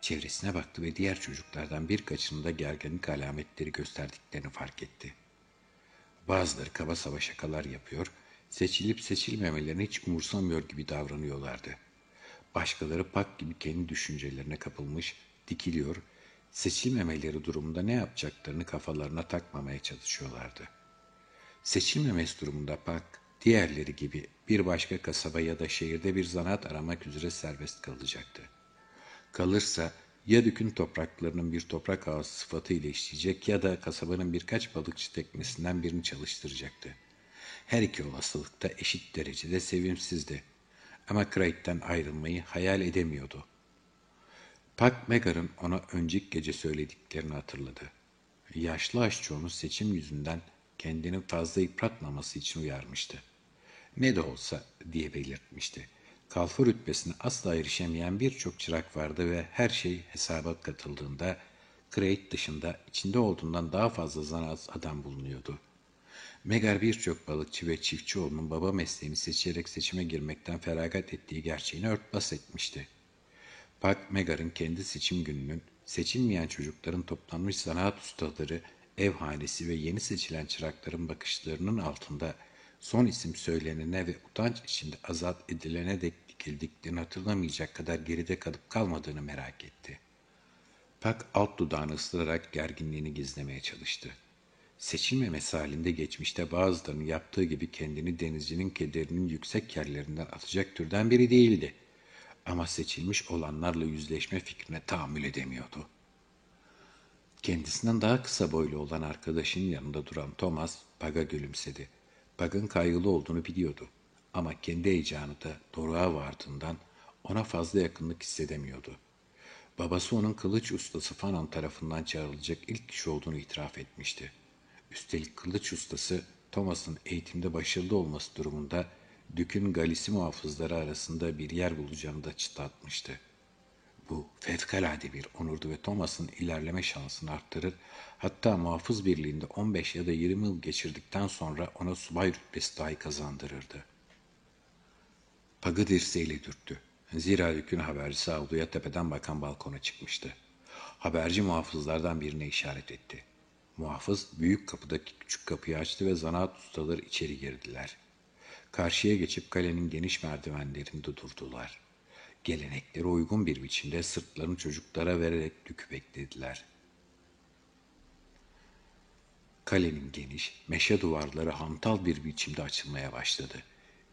Çevresine baktı ve diğer çocuklardan birkaçının da gerginlik alametleri gösterdiklerini fark etti. Bazıları kaba saba şakalar yapıyor, seçilip seçilmemelerini hiç umursamıyor gibi davranıyorlardı. Başkaları pak gibi kendi düşüncelerine kapılmış, dikiliyor, seçilmemeleri durumunda ne yapacaklarını kafalarına takmamaya çalışıyorlardı. Seçilmemesi durumunda pak, diğerleri gibi bir başka kasaba ya da şehirde bir zanaat aramak üzere serbest kalacaktı. Kalırsa ya dükün topraklarının bir toprak ağası sıfatıyla işleyecek ya da kasabanın birkaç balıkçı teknesinden birini çalıştıracaktı. Her iki olasılık da eşit derecede sevimsizdi. Ama Craig'den ayrılmayı hayal edemiyordu. Pat Megar'ın ona önceki gece söylediklerini hatırladı. Yaşlı aşçı onu seçim yüzünden kendini fazla yıpratmaması için uyarmıştı. Ne de olsa diye belirtmişti. Kalfa rütbesine asla erişemeyen birçok çırak vardı ve her şey hesaba katıldığında Craig dışında içinde olduğundan daha fazla zanaat adam bulunuyordu. Megar birçok balıkçı ve çiftçi oğlunun baba mesleğini seçerek seçime girmekten feragat ettiği gerçeğini örtbas etmişti. Pak Megar'ın kendi seçim gününün seçilmeyen çocukların toplanmış zanaat ustaları, ev hanesi ve yeni seçilen çırakların bakışlarının altında son isim söylenene ve utanç içinde azat edilene dek dikildiklerini hatırlamayacak kadar geride kalıp kalmadığını merak etti. Pak alt dudağını ısırarak gerginliğini gizlemeye çalıştı. Seçilmemesi halinde geçmişte bazılarının yaptığı gibi kendini denizcinin kederinin yüksek yerlerinden atacak türden biri değildi. Ama seçilmiş olanlarla yüzleşme fikrine tahammül edemiyordu. Kendisinden daha kısa boylu olan arkadaşının yanında duran Thomas, Pag'a gülümsedi. Pag'ın kaygılı olduğunu biliyordu. Ama kendi heyecanı da doruğa vardığından ona fazla yakınlık hissedemiyordu. Babası onun kılıç ustası Fanon tarafından çağrılacak ilk kişi olduğunu itiraf etmişti. Üstelik kılıç ustası Thomas'ın eğitimde başarılı olması durumunda Dük'ün Galisi muhafızları arasında bir yer bulacağını da çıtlatmıştı. Bu fevkalade bir onurdu ve Thomas'ın ilerleme şansını arttırır, hatta muhafız birliğinde 15 ya da 20 yıl geçirdikten sonra ona subay rütbesi dahi kazandırırdı. Pagı dirseğiyle dürttü. Zira Dük'ün habercisi avluya tepeden bakan balkona çıkmıştı. Haberci muhafızlardan birine işaret etti. Muhafız büyük kapıdaki küçük kapıyı açtı ve zanaat ustaları içeri girdiler. Karşıya geçip kalenin geniş merdivenlerinde durdular. Geleneklere uygun bir biçimde sırtlarını çocuklara vererek dükü beklediler. Kalenin geniş, meşe duvarları hantal bir biçimde açılmaya başladı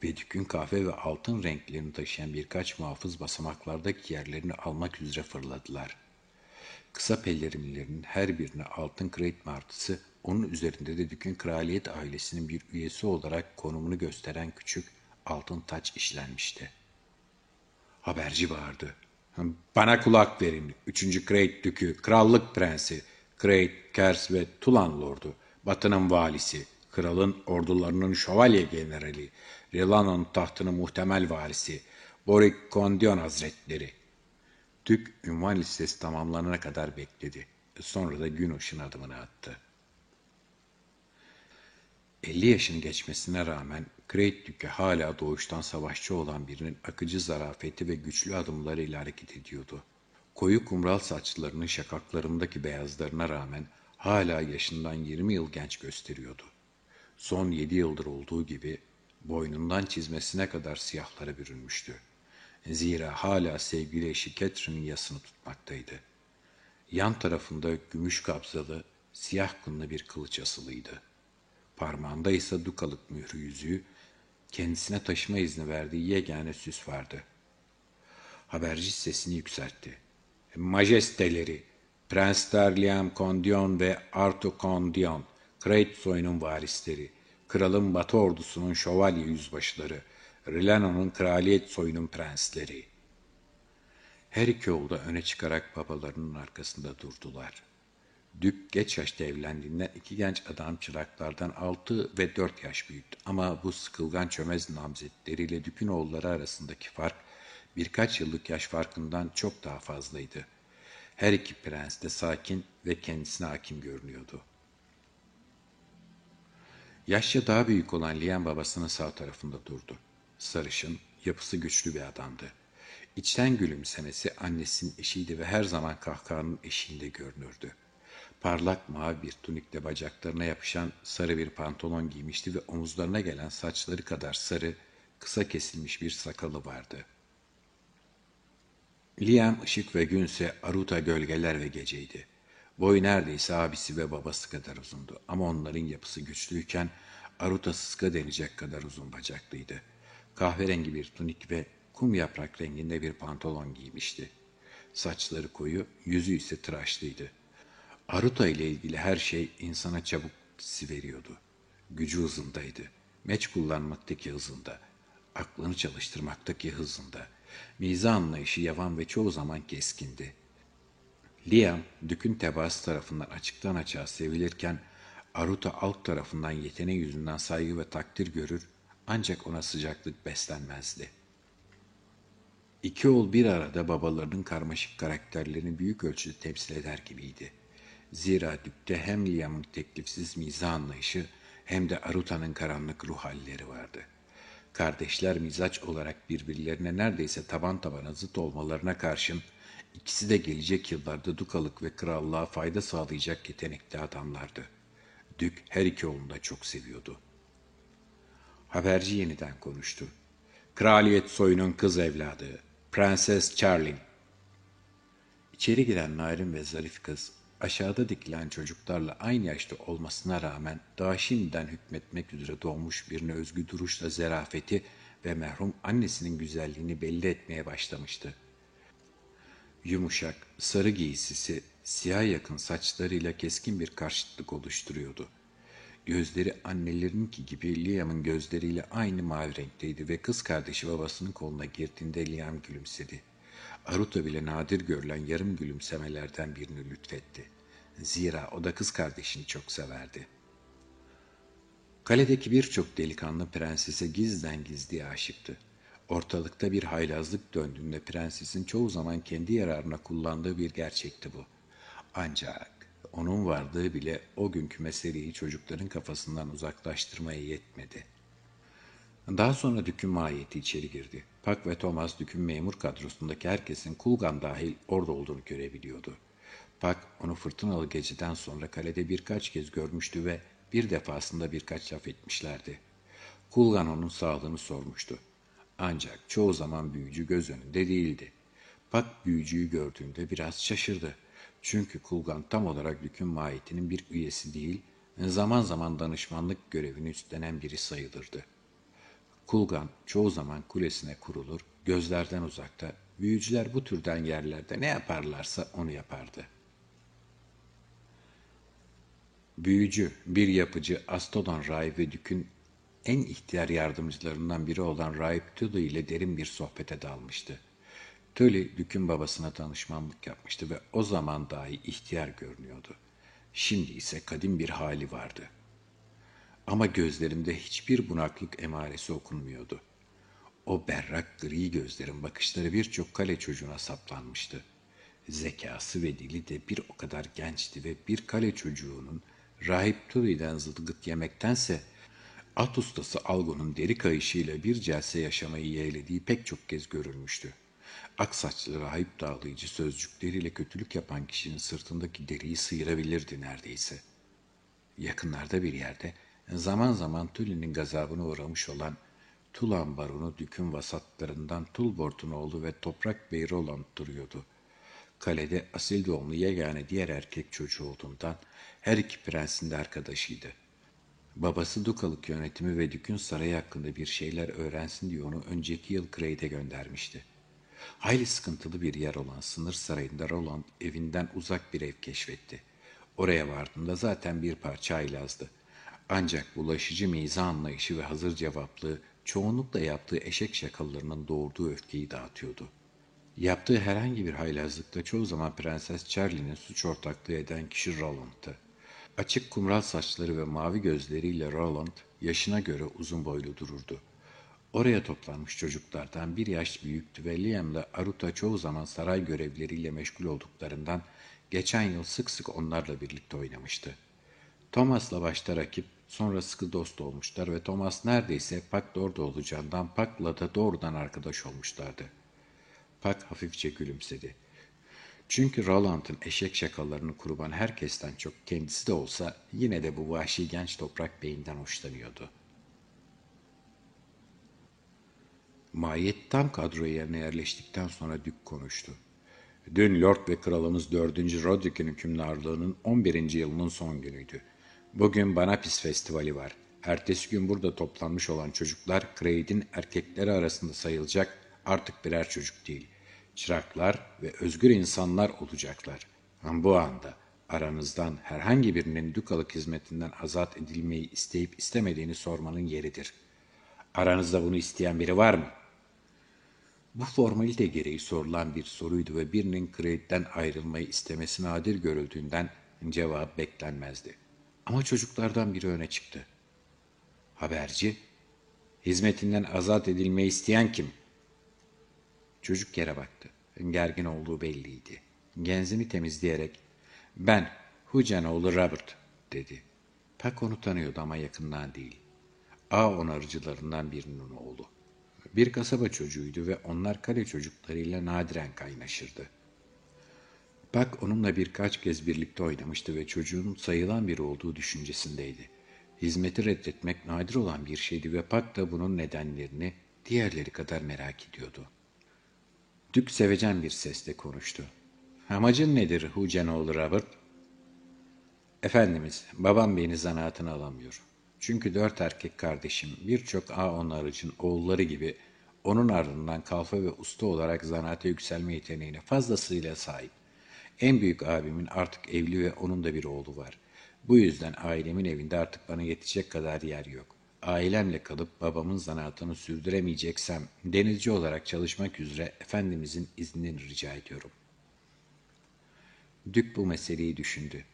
ve dükün kahve ve altın renklerini taşıyan birkaç muhafız basamaklardaki yerlerini almak üzere fırladılar. Kısa pellerinlerinin her birine altın kredi martısı, onun üzerinde de dükün kraliyet ailesinin bir üyesi olarak konumunu gösteren küçük altın taç işlenmişti. Haberci bağırdı. Bana kulak verin. Üçüncü Kreyt Dükü, Krallık Prensi, Kreyt, Kers ve Tulan Lordu, Batı'nın valisi, kralın ordularının şövalye generali, Rilano'nun tahtının muhtemel varisi, Borik Kondion Hazretleri. Dük ünvan listesi tamamlanana kadar bekledi. Sonra da gün ışın adımını attı. 50 yaşını geçmesine rağmen Kreyt Dük'e hala doğuştan savaşçı olan birinin akıcı zarafeti ve güçlü adımlarıyla hareket ediyordu. Koyu kumral saçlarının şakaklarındaki beyazlarına rağmen hala yaşından 20 yıl genç gösteriyordu. Son 7 yıldır olduğu gibi boynundan çizmesine kadar siyahlara bürünmüştü. Zira hala sevgili eşi Catherine'in yasını tutmaktaydı. Yan tarafında gümüş kabzalı, siyah kınlı bir kılıç asılıydı. Parmağında ise dukalık mührü yüzüğü, kendisine taşıma izni verdiği yegane süs vardı. Haberci sesini yükseltti. Majesteleri, Prensler Liam Condion ve Arthur Condion, Kreyt soyunun varisleri, kralın batı ordusunun şövalye yüzbaşıları, Rilano'nun kraliyet soyunun prensleri. Her iki oğlu da öne çıkarak babalarının arkasında durdular. Dük geç yaşta evlendiğinden iki genç adam çıraklardan altı ve dört yaş büyüktü. Ama bu sıkılgan çömez namzetleriyle Dük'ün oğulları arasındaki fark birkaç yıllık yaş farkından çok daha fazlaydı. Her iki prens de sakin ve kendisine hakim görünüyordu. Yaşça daha büyük olan Liam babasının sağ tarafında durdu. Sarışın, yapısı güçlü bir adamdı. İçten gülümsemesi annesinin eşiydi ve her zaman kahkahanın eşiğinde görünürdü. Parlak mavi bir tunikle bacaklarına yapışan sarı bir pantolon giymişti ve omuzlarına gelen saçları kadar sarı, kısa kesilmiş bir sakalı vardı. Liam ışık ve günse Aruta gölgeler ve geceydi. Boy neredeyse abisi ve babası kadar uzundu ama onların yapısı güçlüyken Aruta sıska denecek kadar uzun bacaklıydı. Kahverengi bir tunik ve kum yaprak renginde bir pantolon giymişti. Saçları koyu, yüzü ise tıraşlıydı. Aruta ile ilgili her şey insana çabuk veriyordu. Gücü hızındaydı. Meç kullanmaktaki hızında. Aklını çalıştırmaktaki hızında. Mizah anlayışı yavan ve çoğu zaman keskindi. Liam, Dük'ün tebaası tarafından açıktan açığa sevilirken, Aruta alt tarafından yeteneği yüzünden saygı ve takdir görür, ancak ona sıcaklık beslenmezdi. İki oğul bir arada babalarının karmaşık karakterlerini büyük ölçüde temsil eder gibiydi. Zira Dük'te hem Liam'ın teklifsiz mizah anlayışı hem de Aruta'nın karanlık ruh halleri vardı. Kardeşler mizaç olarak birbirlerine neredeyse taban tabana zıt olmalarına karşın ikisi de gelecek yıllarda dukalık ve krallığa fayda sağlayacak yetenekli adamlardı. Dük her iki oğlunu da çok seviyordu. Haberci yeniden konuştu. Kraliyet soyunun kız evladı, Prenses Charlin. İçeri giren narin ve zarif kız aşağıda dikilen çocuklarla aynı yaşta olmasına rağmen daha şimdiden hükmetmek üzere doğmuş birine özgü duruşla zerafeti ve merhum annesinin güzelliğini belli etmeye başlamıştı. Yumuşak, sarı giysisi, siyah yakın saçlarıyla keskin bir karşıtlık oluşturuyordu. Gözleri annelerinki gibi Liam'ın gözleriyle aynı mavi renkteydi ve kız kardeşi babasının koluna girdiğinde Liam gülümsedi. Aruto bile nadir görülen yarım gülümsemelerden birini lütfetti. Zira o da kız kardeşini çok severdi. Kaledeki birçok delikanlı prensese gizden gizliye aşıktı. Ortalıkta bir haylazlık döndüğünde prensesin çoğu zaman kendi yararına kullandığı bir gerçekti bu. Ancak onun varlığı bile o günkü meseleyi çocukların kafasından uzaklaştırmaya yetmedi. Daha sonra dükün mahiyeti içeri girdi. Pak ve Thomas dükün memur kadrosundaki herkesin Kulgan dahil orada olduğunu görebiliyordu. Pak onu fırtınalı geceden sonra kalede birkaç kez görmüştü ve bir defasında birkaç laf etmişlerdi. Kulgan onun sağlığını sormuştu. Ancak çoğu zaman büyücü göz önünde değildi. Pak büyücüyü gördüğünde biraz şaşırdı. Çünkü Kulgan tam olarak dükün mahiyetinin bir üyesi değil, zaman zaman danışmanlık görevini üstlenen biri sayılırdı. Kulgan çoğu zaman kulesine kurulur, gözlerden uzakta, büyücüler bu türden yerlerde ne yaparlarsa onu yapardı. Büyücü, bir yapıcı, Astodon rahip ve Dük'ün en ihtiyar yardımcılarından biri olan Rahip Tully ile derin bir sohbete dalmıştı. Tully, Dük'ün babasına tanışmanlık yapmıştı ve o zaman dahi ihtiyar görünüyordu. Şimdi ise kadim bir hali vardı. Ama gözlerinde hiçbir bunaklık emaresi okunmuyordu. O berrak gri gözlerin bakışları birçok kale çocuğuna saplanmıştı. Zekası ve dili de bir o kadar gençti ve bir kale çocuğunun Rahip Tully'den zılgıt yemektense at ustası Algon'un deri kayışıyla bir celse yaşamayı yeğlediği pek çok kez görülmüştü. Aksaçlı rahip dağlayıcı sözcükleriyle kötülük yapan kişinin sırtındaki deriyi sıyırabilirdi neredeyse. Yakınlarda bir yerde zaman zaman Tully'nin gazabına uğramış olan Tulan baronu Dük'ün vasatlarından Tulbort'un oğlu ve Toprak Bey Roland duruyordu. Kalede asil doğumlu yegane diğer erkek çocuğu olduğundan her iki prensin de arkadaşıydı. Babası dukalık yönetimi ve Dük'ün sarayı hakkında bir şeyler öğrensin diye onu önceki yıl Craig'e göndermişti. Hayli sıkıntılı bir yer olan sınır sarayında Roland evinden uzak bir ev keşfetti. Oraya vardığında zaten bir parça haylazdı. Ancak bulaşıcı miza anlayışı ve hazır cevaplığı çoğunlukla yaptığı eşek şakalarının doğurduğu öfkeyi dağıtıyordu. Yaptığı herhangi bir haylazlıkta çoğu zaman Prenses Charlie'nin suç ortaklığı eden kişi Roland'tı. Açık kumral saçları ve mavi gözleriyle Roland yaşına göre uzun boylu dururdu. Oraya toplanmış çocuklardan bir yaş büyüktü ve Liam'la Aruta çoğu zaman saray görevleriyle meşgul olduklarından geçen yıl sık sık onlarla birlikte oynamıştı. Thomas'la başta rakip, sonra sıkı dost olmuşlar ve Thomas neredeyse Pak'la orada olacağından Pak'la da doğrudan arkadaş olmuşlardı. Pak hafifçe gülümsedi. Çünkü Roland'ın eşek şakalarını kurban herkesten çok kendisi de olsa yine de bu vahşi genç toprak beyinden hoşlanıyordu. Mahiyet tam kadro yerine yerleştikten sonra Dük konuştu. Dün Lord ve Kralımız 4. Roderick'in hükümdarlığının 11. yılının son günüydü. Bugün Banapis Festivali var. Ertesi gün burada toplanmış olan çocuklar Craig'in erkekleri arasında sayılacak artık birer çocuk değil. Çıraklar ve özgür insanlar olacaklar. Bu anda aranızdan herhangi birinin dukalık hizmetinden azat edilmeyi isteyip istemediğini sormanın yeridir. Aranızda bunu isteyen biri var mı? Bu formalite gereği sorulan bir soruydu ve birinin krediden ayrılmayı istemesi nadir görüldüğünden cevap beklenmezdi. Ama çocuklardan biri öne çıktı. Haberci, hizmetinden azat edilmeyi isteyen kim? Çocuk yere baktı. Gergin olduğu belliydi. Genzini temizleyerek, ben Hucan oğlu Robert dedi. Pak onu tanıyordu ama yakından değil. A onarıcılarından birinin oğlu. Bir kasaba çocuğuydu ve onlar kale çocuklarıyla nadiren kaynaşırdı. Pak onunla birkaç kez birlikte oynamıştı ve çocuğun sayılan biri olduğu düşüncesindeydi. Hizmeti reddetmek nadir olan bir şeydi ve Pak da bunun nedenlerini diğerleri kadar merak ediyordu. Dük sevecen bir sesle konuştu. Amacın nedir Hucenoğlu Robert? Efendimiz, babam beni zanaatına alamıyor. Çünkü dört erkek kardeşim birçok ağ onarıcın oğulları gibi onun ardından kalfa ve usta olarak zanaate yükselme yeteneğine fazlasıyla sahip. En büyük abimin artık evli ve onun da bir oğlu var. Bu yüzden ailemin evinde artık bana yetecek kadar yer yok. Ailemle kalıp babamın zanaatını sürdüremeyeceksem denizci olarak çalışmak üzere Efendimizin iznini rica ediyorum. Dük bu meseleyi düşündü.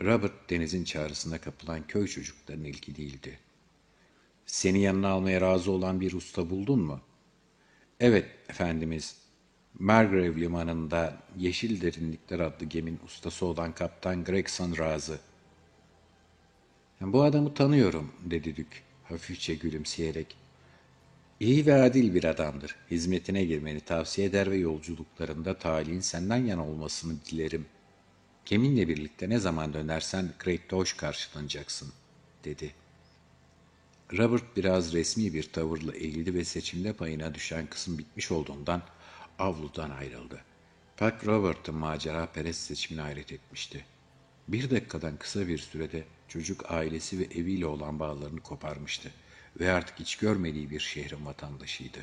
Robert denizin çağrısına kapılan köy çocuklarının ilki değildi. Seni yanına almaya razı olan bir usta buldun mu? Evet efendimiz. Margrave limanında Yeşil Derinlikler adlı geminin ustası olan Kaptan Gregson razı. Bu adamı tanıyorum dedi Dük hafifçe gülümseyerek. İyi ve adil bir adamdır. Hizmetine girmeni tavsiye eder ve yolculuklarında talihin senden yana olmasını dilerim. Geminle birlikte ne zaman dönersen Craig'de hoş karşılanacaksın, dedi. Robert biraz resmi bir tavırla eğildi ve seçimde payına düşen kısım bitmiş olduğundan avludan ayrıldı. Pack Robert'ın macera perest seçimine hayret etmişti. Bir dakikadan kısa bir sürede çocuk ailesi ve eviyle olan bağlarını koparmıştı ve artık hiç görmediği bir şehrin vatandaşıydı.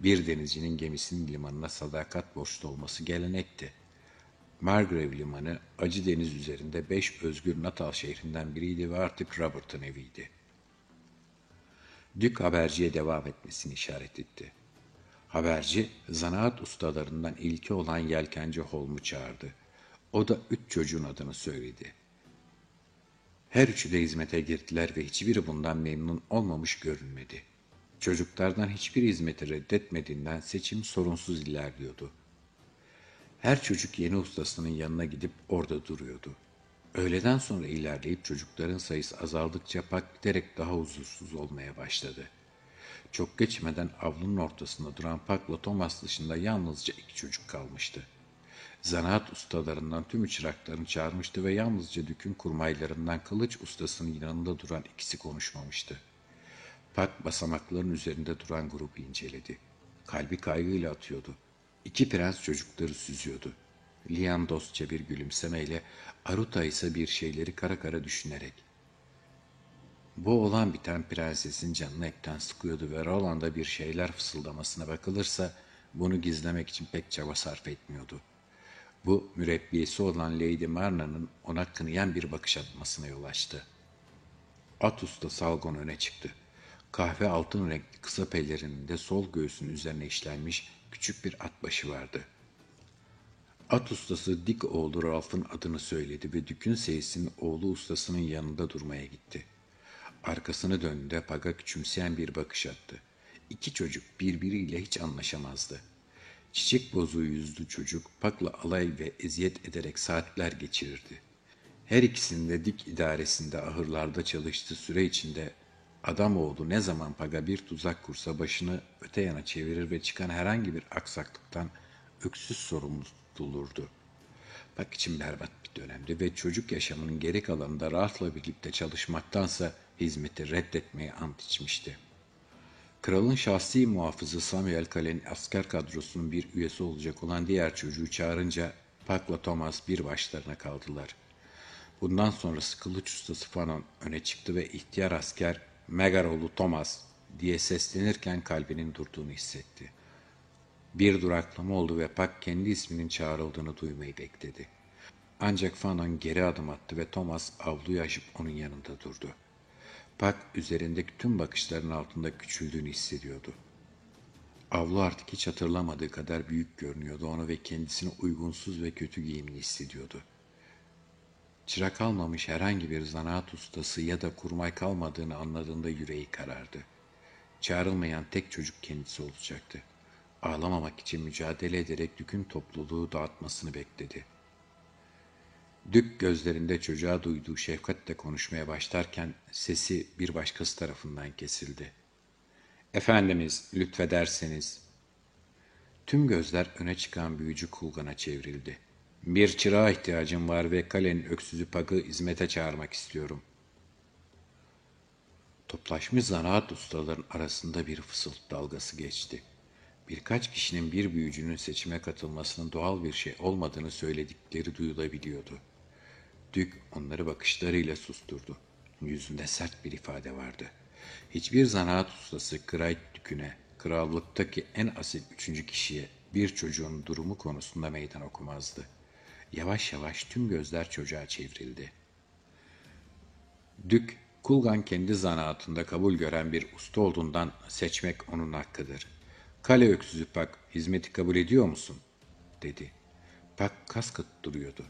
Bir denizcinin gemisinin limanına sadakat borçlu olması gelenekti. Margrave limanı acı deniz üzerinde beş özgür Natal şehrinden biriydi ve artık Robert'ın eviydi. Dük haberciye devam etmesini işaret etti. Haberci, zanaat ustalarından ilki olan yelkenci Holm'u çağırdı. O da üç çocuğun adını söyledi. Her üçü de hizmete girdiler ve hiçbiri bundan memnun olmamış görünmedi. Çocuklardan hiçbir hizmeti reddetmediğinden seçim sorunsuz ilerliyordu. Her çocuk yeni ustasının yanına gidip orada duruyordu. Öğleden sonra ilerleyip çocukların sayısı azaldıkça Pak giderek daha huzursuz olmaya başladı. Çok geçmeden avlunun ortasında duran Pak'la Thomas dışında yalnızca iki çocuk kalmıştı. Zanaat ustalarından tüm çıraklarını çağırmıştı ve yalnızca dükün kurmaylarından kılıç ustasının yanında duran ikisi konuşmamıştı. Pak basamakların üzerinde duran grubu inceledi. Kalbi kaygıyla atıyordu. İki prens çocukları süzüyordu. Lian dostça bir gülümsemeyle, Aruta ise bir şeyleri kara kara düşünerek. Bu olan biten prensesin canını ekten sıkıyordu ve Roland'a bir şeyler fısıldamasına bakılırsa bunu gizlemek için pek çaba sarf etmiyordu. Bu mürebbiyesi olan Lady Marna'nın ona kınayan bir bakış atmasına yol açtı. At usta Salgon öne çıktı. Kahve altın renkli kısa pelerininde sol göğsünün üzerine işlenmiş küçük bir at başı vardı. At ustası Dick oğlu Ralph'ın adını söyledi ve Dük'ün seyisinin oğlu ustasının yanında durmaya gitti. Arkasını döndüğünde Pag'a küçümseyen bir bakış attı. İki çocuk birbiriyle hiç anlaşamazdı. Çiçek bozuğu yüzlü çocuk Pak'la alay ve eziyet ederek saatler geçirirdi. Her ikisinin de dik idaresinde ahırlarda çalıştığı süre içinde adam oğlu ne zaman Pag'a bir tuzak kursa başını öte yana çevirir ve çıkan herhangi bir aksaklıktan öksüz sorumlu tutulurdu. Pak için berbat bir dönemdi ve çocuk yaşamının geri kalanında rahatla birlikte çalışmaktansa hizmeti reddetmeye ant içmişti. Kralın şahsi muhafızı Samuel Kalen'in asker kadrosunun bir üyesi olacak olan diğer çocuğu çağırınca Pak'la Thomas bir başlarına kaldılar. Bundan sonrası kılıç ustası Fanon öne çıktı ve ihtiyar asker Megaroğlu Thomas diye seslenirken kalbinin durduğunu hissetti. Bir duraklama oldu ve Pak kendi isminin çağrıldığını duymayı bekledi. Ancak Fanon geri adım attı ve Thomas avluyu aşıp onun yanında durdu. Pak üzerindeki tüm bakışların altında küçüldüğünü hissediyordu. Avlu artık hiç hatırlamadığı kadar büyük görünüyordu onu ve kendisini uygunsuz ve kötü giyimli hissediyordu. Çırak almamış herhangi bir zanaat ustası ya da kurmay kalmadığını anladığında yüreği karardı. Çağrılmayan tek çocuk kendisi olacaktı. Ağlamamak için mücadele ederek Dük'ün topluluğu dağıtmasını bekledi. Dük gözlerinde çocuğa duyduğu şefkatle konuşmaya başlarken sesi bir başkası tarafından kesildi. Efendimiz, lütfederseniz. Tüm gözler öne çıkan büyücü Kulgan'a çevrildi. Bir çırağa ihtiyacım var ve kalenin öksüzü Pag'ı hizmete çağırmak istiyorum. Toplaşmış zanaat ustaların arasında bir fısıltı dalgası geçti. Birkaç kişinin bir büyücünün seçime katılmasının doğal bir şey olmadığını söyledikleri duyulabiliyordu. Dük onları bakışlarıyla susturdu. Yüzünde sert bir ifade vardı. Hiçbir zanaat ustası Kray Dükü'ne, krallıktaki en asil üçüncü kişiye bir çocuğun durumu konusunda meydan okumazdı. Yavaş yavaş tüm gözler çocuğa çevrildi. Dük, Kulgan kendi zanaatında kabul gören bir usta olduğundan seçmek onun hakkıdır. Kale öksüzü Pak, hizmeti kabul ediyor musun? dedi. Pak kaskıt duruyordu.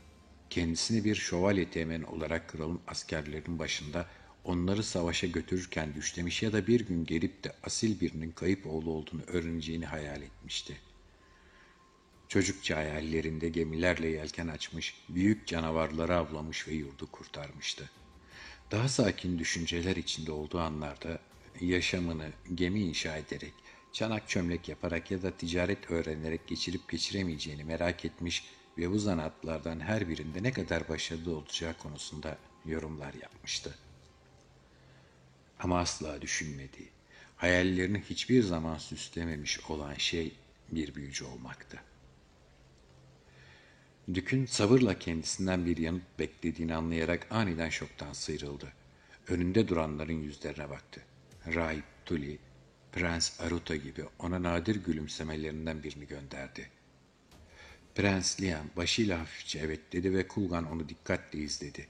Kendisini bir şövalye teğmeni olarak kralın askerlerinin başında onları savaşa götürürken düşlemiş ya da bir gün gelip de asil birinin kayıp oğlu olduğunu öğreneceğini hayal etmişti. Çocukça hayallerinde gemilerle yelken açmış, büyük canavarları avlamış ve yurdu kurtarmıştı. Daha sakin düşünceler içinde olduğu anlarda yaşamını gemi inşa ederek, çanak çömlek yaparak ya da ticaret öğrenerek geçirip geçiremeyeceğini merak etmiş ve bu zanaatlardan her birinde ne kadar başarılı olacağı konusunda yorumlar yapmıştı. Ama asla düşünmediği, hayallerini hiçbir zaman süslememiş olan şey bir büyücü olmaktı. Dük'ün sabırla kendisinden bir yanıt beklediğini anlayarak aniden şoktan sıyrıldı. Önünde duranların yüzlerine baktı. Rahip Tuli, Prens Aruta gibi ona nadir gülümsemelerinden birini gönderdi. Prens Liam başıyla hafifçe evet dedi ve Kulgan onu dikkatle izledi.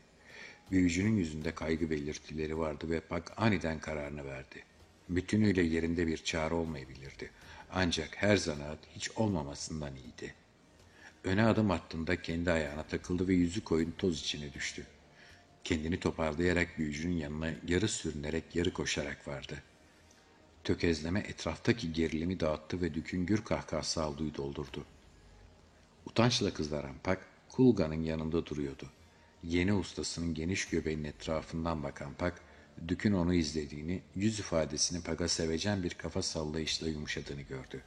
Büyücünün yüzünde kaygı belirtileri vardı ve Pak aniden kararını verdi. Bütünüyle yerinde bir çağrı olmayabilirdi. Ancak her zanaat hiç olmamasından iyiydi. Öne adım attığında kendi ayağına takıldı ve yüzü koyun toz içine düştü. Kendini toparlayarak büyücünün yanına yarı sürünerek yarı koşarak vardı. Tökezleme etraftaki gerilimi dağıttı ve dükün gür kahkahası aldığı doldurdu. Utançla kızlaran Pak, Kulga'nın yanında duruyordu. Yeni ustasının geniş göbeğinin etrafından bakan Pak, Dük'ün onu izlediğini, yüz ifadesini Pak'a sevecen bir kafa sallayışla yumuşadığını gördü.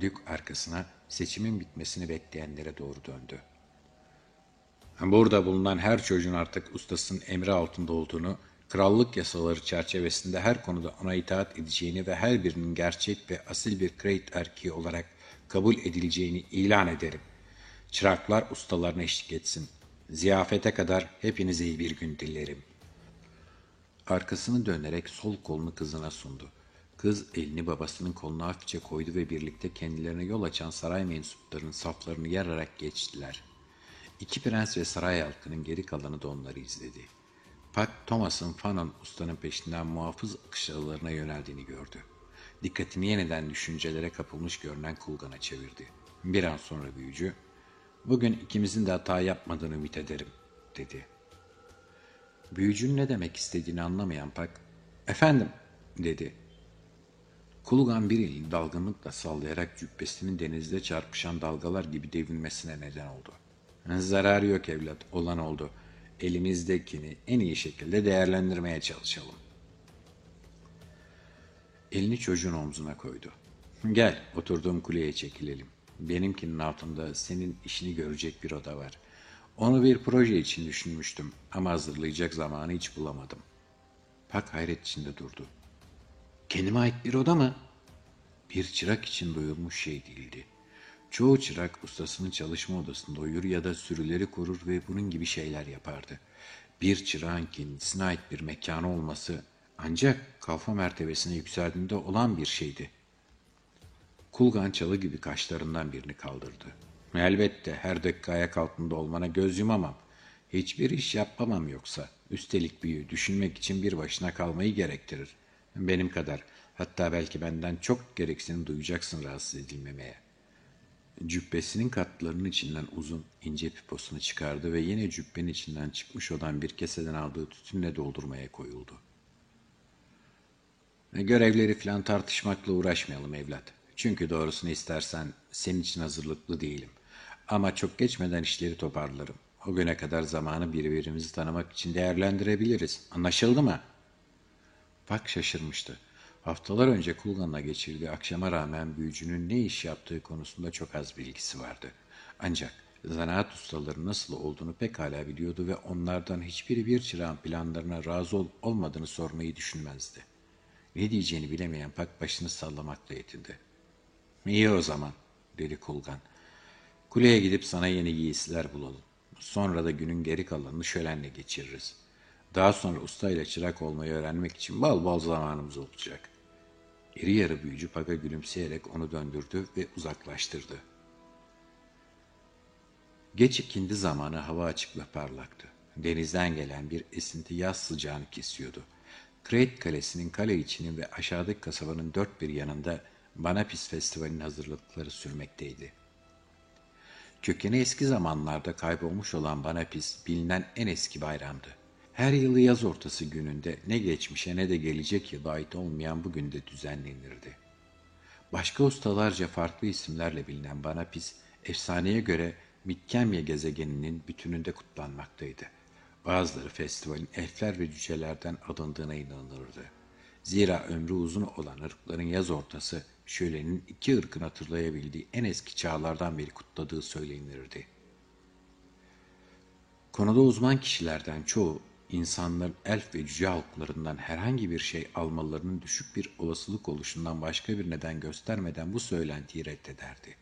Dük arkasına seçimin bitmesini bekleyenlere doğru döndü. Burada bulunan her çocuğun artık ustasının emri altında olduğunu, krallık yasaları çerçevesinde her konuda ona itaat edeceğini ve her birinin gerçek ve asil bir kreit erkeği olarak kabul edileceğini ilan ederim. Çıraklar ustalarına eşlik etsin. Ziyafete kadar hepinize iyi bir gün dilerim. Arkasını dönerek sol kolunu kızına sundu. Kız elini babasının koluna hafifçe koydu ve birlikte kendilerine yol açan saray mensuplarının saflarını yararak geçtiler. İki prens ve saray halkının geri kalanı da onları izledi. Pak Thomas'ın Fanon ustanın peşinden muhafız akışlarına yöneldiğini gördü. Dikkatini yeniden düşüncelere kapılmış görünen Kulgan'a çevirdi. Bir an sonra büyücü, ''Bugün ikimizin de hata yapmadığını ümit ederim.'' dedi. Büyücünün ne demek istediğini anlamayan Pak, ''Efendim'' dedi. Kulgan bir elini dalgınlıkla sallayarak cübbesinin denizde çarpışan dalgalar gibi devinmesine neden oldu. Zararı yok evlat, olan oldu. Elimizdekini en iyi şekilde değerlendirmeye çalışalım. Elini çocuğun omzuna koydu. Gel, oturduğum kuleye çekilelim. Benimkinin altında senin işini görecek bir oda var. Onu bir proje için düşünmüştüm ama hazırlayacak zamanı hiç bulamadım. Pak hayret içinde durdu. Kendime ait bir oda mı? Bir çırak için duyulmuş şey değildi. Çoğu çırak ustasının çalışma odasında uyur ya da sürüleri korur ve bunun gibi şeyler yapardı. Bir çırağın kendisine ait bir mekanı olması ancak kafa mertebesine yükseldiğinde olan bir şeydi. Kulgan çalı gibi kaşlarından birini kaldırdı. Elbette her dakika ayak altında olmana göz yumamam. Hiçbir iş yapamam yoksa. Üstelik büyü düşünmek için bir başına kalmayı gerektirir. Benim kadar hatta belki benden çok gereksinim duyacaksın rahatsız edilmemeye. Cübbesinin katlarının içinden uzun ince piposunu çıkardı ve yine cübbenin içinden çıkmış olan bir keseden aldığı tütünle doldurmaya koyuldu. Görevleri falan tartışmakla uğraşmayalım evlat. Çünkü doğrusunu istersen senin için hazırlıklı değilim. Ama çok geçmeden işleri toparlarım. O güne kadar zamanı birbirimizi tanımak için değerlendirebiliriz. Anlaşıldı mı? Bak şaşırmıştı. Haftalar önce Kulgan'la geçirdiği akşama rağmen büyücünün ne iş yaptığı konusunda çok az bilgisi vardı. Ancak zanaat ustaları nasıl olduğunu pekala biliyordu ve onlardan hiçbiri bir çırağın planlarına razı olup olmadığını sormayı düşünmezdi. Ne diyeceğini bilemeyen Pak başını sallamakla yetindi. İyi o zaman, dedi Kulgan. Kuleye gidip sana yeni giysiler bulalım. Sonra da günün geri kalanını şölenle geçiririz. Daha sonra usta ile çırak olmayı öğrenmek için bal bal zamanımız olacak. İri yarı büyücü Paga gülümseyerek onu döndürdü ve uzaklaştırdı. Geç ikindi zamanı hava açık ve parlaktı. Denizden gelen bir esinti yaz sıcağını kesiyordu. Kreit Kalesi'nin kale içinin ve aşağıdaki kasabanın dört bir yanında Banapis Festivali'nin hazırlıkları sürmekteydi. Kökeni eski zamanlarda kaybolmuş olan Banapis bilinen en eski bayramdı. Her yılı yaz ortası gününde ne geçmişe ne de gelecek yıla ait olmayan bu günde düzenlenirdi. Başka ustalarca farklı isimlerle bilinen Banapis, efsaneye göre Mitkemye gezegeninin bütününde kutlanmaktaydı. Bazıları festivalin elfler ve cücelerden alındığına inanılırdı. Zira ömrü uzun olan ırkların yaz ortası şölenin iki ırkın hatırlayabildiği en eski çağlardan beri kutladığı söylenirdi. Konuda uzman kişilerden çoğu insanların elf ve cüce halklarından herhangi bir şey almalarının düşük bir olasılık oluşundan başka bir neden göstermeden bu söylentiyi reddederdi.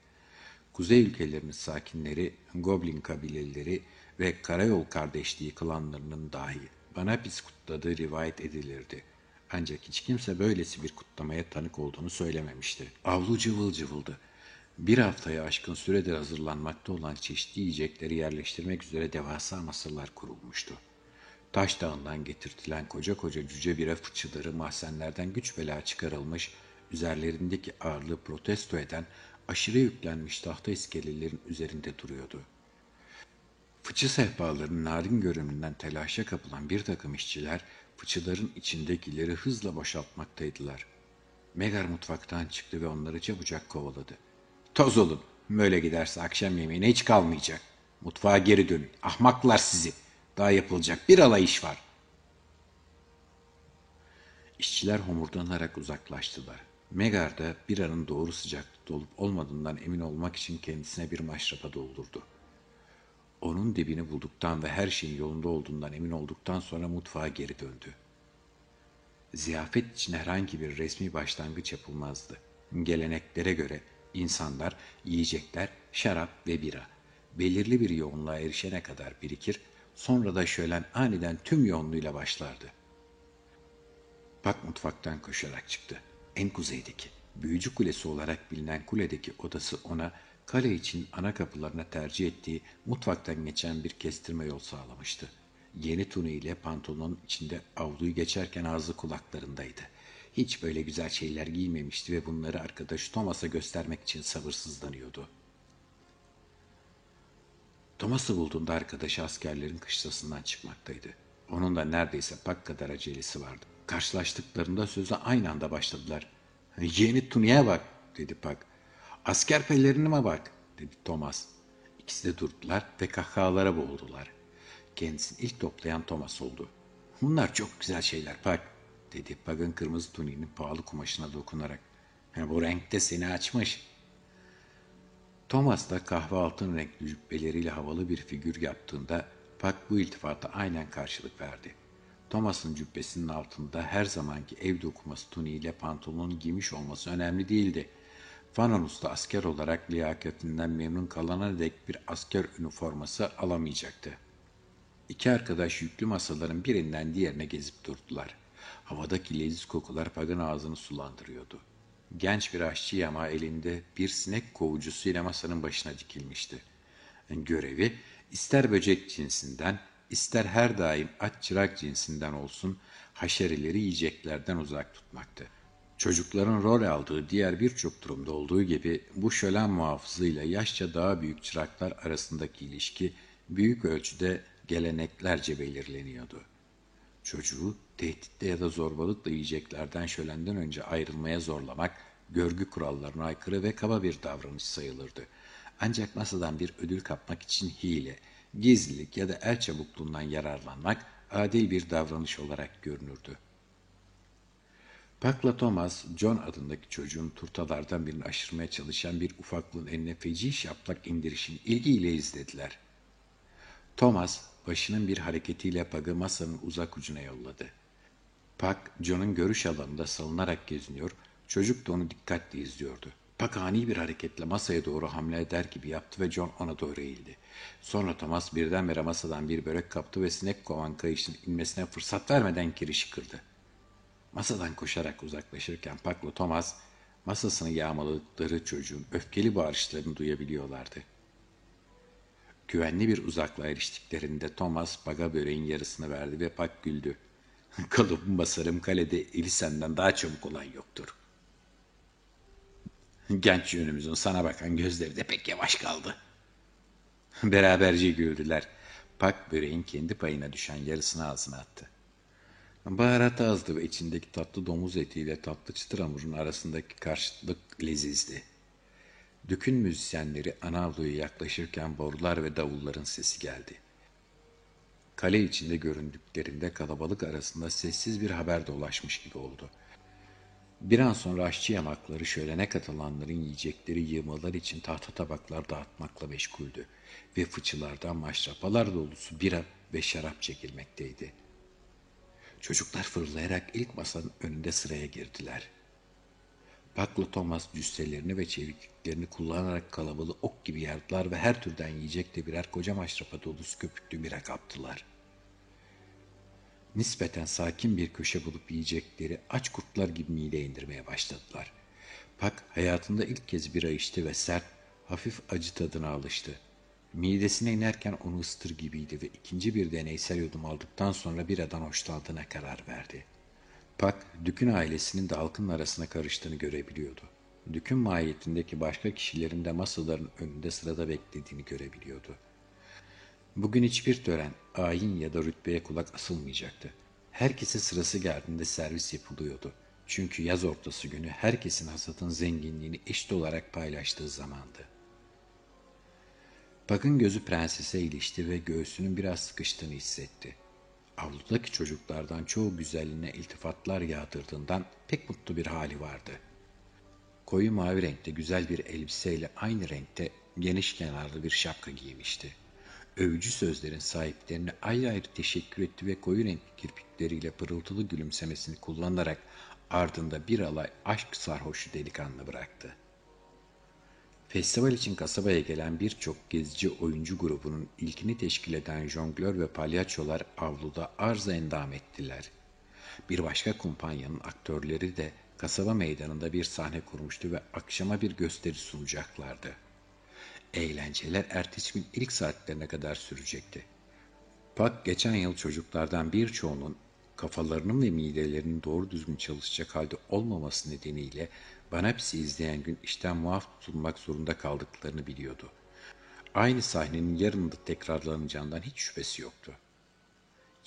Kuzey ülkelerinin sakinleri, Goblin kabileleri ve Karayol kardeşliği klanlarının dahi bana biz kutladığı rivayet edilirdi. Ancak hiç kimse böylesi bir kutlamaya tanık olduğunu söylememişti. Avlu cıvıl cıvıldı. Bir haftaya aşkın süredir hazırlanmakta olan çeşitli yiyecekleri yerleştirmek üzere devasa masalar kurulmuştu. Taş dağından getirtilen koca koca cüce bira fıçıları mahzenlerden güç bela çıkarılmış, üzerlerindeki ağırlığı protesto eden aşırı yüklenmiş tahta iskelelerin üzerinde duruyordu. Fıçı sehpalarının narin görünümünden telaşa kapılan bir takım işçiler fıçıların içindekileri hızla boşaltmaktaydılar. Megar mutfaktan çıktı ve onları çabucak kovaladı. Toz olun, böyle giderse akşam yemeğine hiç kalmayacak. Mutfağa geri dönün, ahmaklar sizi. Daha yapılacak bir alay iş var. İşçiler homurdanarak uzaklaştılar. Megar da bir anın doğru sıcaklıkta olup olmadığından emin olmak için kendisine bir maşrapa doldurdu. Onun dibini bulduktan ve her şeyin yolunda olduğundan emin olduktan sonra mutfağa geri döndü. Ziyafet için herhangi bir resmi başlangıç yapılmazdı. Geleneklere göre insanlar yiyecekler, şarap ve bira belirli bir yoğunluğa erişene kadar birikir, sonra da şölen aniden tüm yoğunluğuyla başlardı. Pak mutfaktan koşarak çıktı. En kuzeydeki, büyücü kulesi olarak bilinen kuledeki odası ona kale için ana kapılarına tercih ettiği mutfaktan geçen bir kestirme yol sağlamıştı. Yeni tunu ile pantolonun içinde avluyu geçerken ağzı kulaklarındaydı. Hiç böyle güzel şeyler giymemişti ve bunları arkadaş Thomas'a göstermek için sabırsızlanıyordu. Thomas'ı bulduğunda arkadaşı askerlerin kışlasından çıkmaktaydı. Onun da neredeyse pak kadar acelesi vardı. Karşılaştıklarında söze aynı anda başladılar. Yeni Tuni'ye bak dedi Pak. Asker pelerinime bak dedi Thomas. İkisi de durdular ve kahkahalara boğuldular. Kendisini ilk toplayan Thomas oldu. Bunlar çok güzel şeyler Pak dedi Pak'ın kırmızı tuniğinin pahalı kumaşına dokunarak. Bu renkte seni açmış. Thomas da kahve altın renkli cübbeleriyle havalı bir figür yaptığında Pak bu iltifata aynen karşılık verdi. Thomas'ın cübbesinin altında her zamanki ev dokuması tuniğiyle pantolonun giymiş olması önemli değildi. Fanonus'ta asker olarak liyakatinden memnun kalana dek bir asker üniforması alamayacaktı. İki arkadaş yüklü masaların birinden diğerine gezip durdular. Havadaki leziz kokular Pag'ın ağzını sulandırıyordu. Genç bir aşçı yama elinde bir sinek kovucusuyla masanın başına dikilmişti. Görevi ister böcek cinsinden, ister her daim at çırak cinsinden olsun haşerileri yiyeceklerden uzak tutmaktı. Çocukların rol aldığı diğer birçok durumda olduğu gibi bu şölen muhafızıyla yaşça daha büyük çıraklar arasındaki ilişki büyük ölçüde geleneklerce belirleniyordu. Çocuğu tehditle ya da zorbalıkla yiyeceklerden şölenden önce ayrılmaya zorlamak görgü kurallarına aykırı ve kaba bir davranış sayılırdı. Ancak masadan bir ödül kapmak için hile, gizlilik ya da el çabukluğundan yararlanmak adil bir davranış olarak görünürdü. Pakla Thomas, John adındaki çocuğun turtalardan birini aşırmaya çalışan bir ufaklığın eline feci şaplak indirişini ilgiyle izlediler. Thomas, başının bir hareketiyle Pag'ı masanın uzak ucuna yolladı. Pag, John'un görüş alanında salınarak geziniyor, çocuk da onu dikkatle izliyordu. Pag ani bir hareketle masaya doğru hamle eder gibi yaptı ve John ona doğru eğildi. Sonra Thomas birdenbire masadan bir börek kaptı ve sinek kovan kayışın inmesine fırsat vermeden kirişi kırdı. Masadan koşarak uzaklaşırken Pak'la Thomas masasını yağmaladıkları çocuğun öfkeli bağırışlarını duyabiliyorlardı. Güvenli bir uzaklığa eriştiklerinde Thomas baga böreğin yarısını verdi ve Pak güldü. Kalıbım basarım kalede eli daha çabuk olan yoktur. Genç yönümüzün sana bakan gözleri de pek yavaş kaldı. Beraberce güldüler. Pak böreğin kendi payına düşen yarısını ağzına attı. Baharat azdı ve içindeki tatlı domuz etiyle tatlı çıtır hamurun arasındaki karşıtlık lezizdi. Dükün müzisyenleri ana avluya yaklaşırken borular ve davulların sesi geldi. Kale içinde göründüklerinde kalabalık arasında sessiz bir haber dolaşmış gibi oldu. Bir an sonra aşçı yamakları şölene katılanların yiyecekleri yığmalar için tahta tabaklar dağıtmakla meşguldü ve fıçılardan maşrapalar dolusu bira ve şarap çekilmekteydi. Çocuklar fırlayarak ilk masanın önünde sıraya girdiler. Pakla Thomas cüsselerini ve çevikliklerini kullanarak kalabalığı ok gibi yardılar ve her türden yiyecekle birer koca maşrapa dolusu köpüklü bira kaptılar. Nispeten sakin bir köşe bulup yiyecekleri aç kurtlar gibi mide indirmeye başladılar. Pak hayatında ilk kez bira içti ve sert, hafif acı tadına alıştı. Midesine inerken onu ıstır gibiydi ve ikinci bir deneysel yudum aldıktan sonra biradan hoşlandığına karar verdi. Pak, Dük'ün ailesinin de halkın arasına karıştığını görebiliyordu. Dük'ün mahiyetindeki başka kişilerin de masaların önünde sırada beklediğini görebiliyordu. Bugün hiçbir tören, ayin ya da rütbeye kulak asılmayacaktı. Herkese sırası geldiğinde servis yapılıyordu. Çünkü yaz ortası günü herkesin hasatın zenginliğini eşit olarak paylaştığı zamandı. Pak'ın gözü prensese ilişti ve göğsünün biraz sıkıştığını hissetti. Avludaki çocuklardan çoğu güzelliğine iltifatlar yağdırdığından pek mutlu bir hali vardı. Koyu mavi renkte güzel bir elbiseyle aynı renkte geniş kenarlı bir şapka giymişti. Övücü sözlerin sahiplerine ayrı ayrı teşekkür etti ve koyu renkli kirpikleriyle pırıltılı gülümsemesini kullanarak ardında bir alay aşk sarhoşu delikanlı bıraktı.'' Festival için kasabaya gelen birçok gezici oyuncu grubunun ilkini teşkil eden jonglör ve palyaçolar avluda arıza endam ettiler. Bir başka kumpanyanın aktörleri de kasaba meydanında bir sahne kurmuştu ve akşama bir gösteri sunacaklardı. Eğlenceler ertesi gün ilk saatlerine kadar sürecekti. Pak geçen yıl çocuklardan birçoğunun kafalarının ve midelerinin doğru düzgün çalışacak halde olmaması nedeniyle bana pisi izleyen gün işten muaf tutulmak zorunda kaldıklarını biliyordu. Aynı sahnenin yarın da tekrarlanacağından hiç şüphesi yoktu.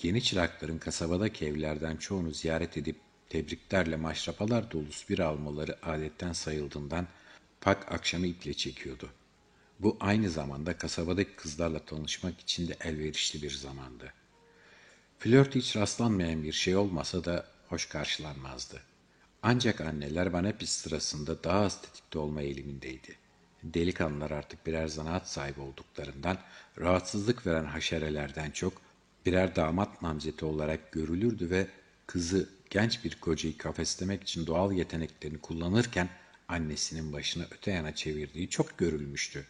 Yeni çırakların kasabadaki evlerden çoğunu ziyaret edip tebriklerle maşrapalar dolusu bir almaları adetten sayıldığından Pak akşamı iple çekiyordu. Bu aynı zamanda kasabadaki kızlarla tanışmak için de elverişli bir zamandı. Flört hiç rastlanmayan bir şey olmasa da hoş karşılanmazdı. Ancak anneler bana pis sırasında daha az tetikte olma eğilimindeydi. Delikanlılar artık birer zanaat sahibi olduklarından rahatsızlık veren haşerelerden çok birer damat namzeti olarak görülürdü ve kızı genç bir kocayı kafeslemek için doğal yeteneklerini kullanırken annesinin başını öte yana çevirdiği çok görülmüştü.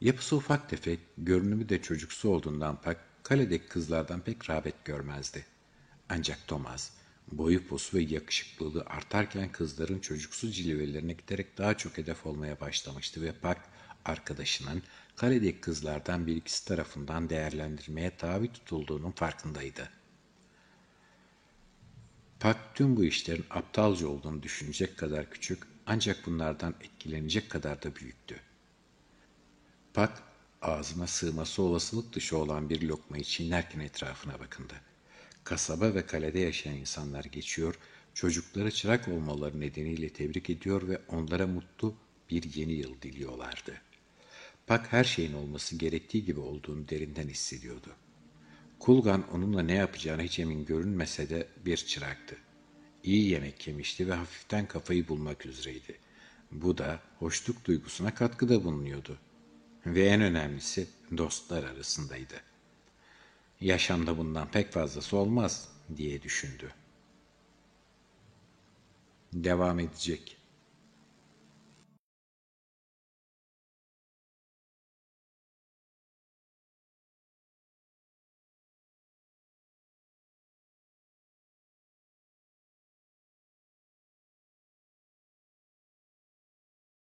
Yapısı ufak tefek, görünümü de çocuksu olduğundan pek kaledeki kızlardan pek rağbet görmezdi. Ancak Thomas, boyu posu ve yakışıklılığı artarken kızların çocuksu cilvelerine giderek daha çok hedef olmaya başlamıştı ve Park arkadaşının kaledeki kızlardan bir ikisi tarafından değerlendirmeye tabi tutulduğunun farkındaydı. Park tüm bu işlerin aptalca olduğunu düşünecek kadar küçük ancak bunlardan etkilenecek kadar da büyüktü. Park ağzına sığması olasılık dışı olan bir lokmayı çiğnerken etrafına bakındı. Kasaba ve kalede yaşayan insanlar geçiyor, çocukları çırak olmaları nedeniyle tebrik ediyor ve onlara mutlu bir yeni yıl diliyorlardı. Pak her şeyin olması gerektiği gibi olduğunu derinden hissediyordu. Kulgan onunla ne yapacağını hiç emin görünmese de bir çıraktı. İyi yemek yemişti ve hafiften kafayı bulmak üzereydi. Bu da hoşluk duygusuna katkıda bulunuyordu. Ve en önemlisi dostlar arasındaydı. Yaşamda bundan pek fazlası olmaz diye düşündü. Devam edecek.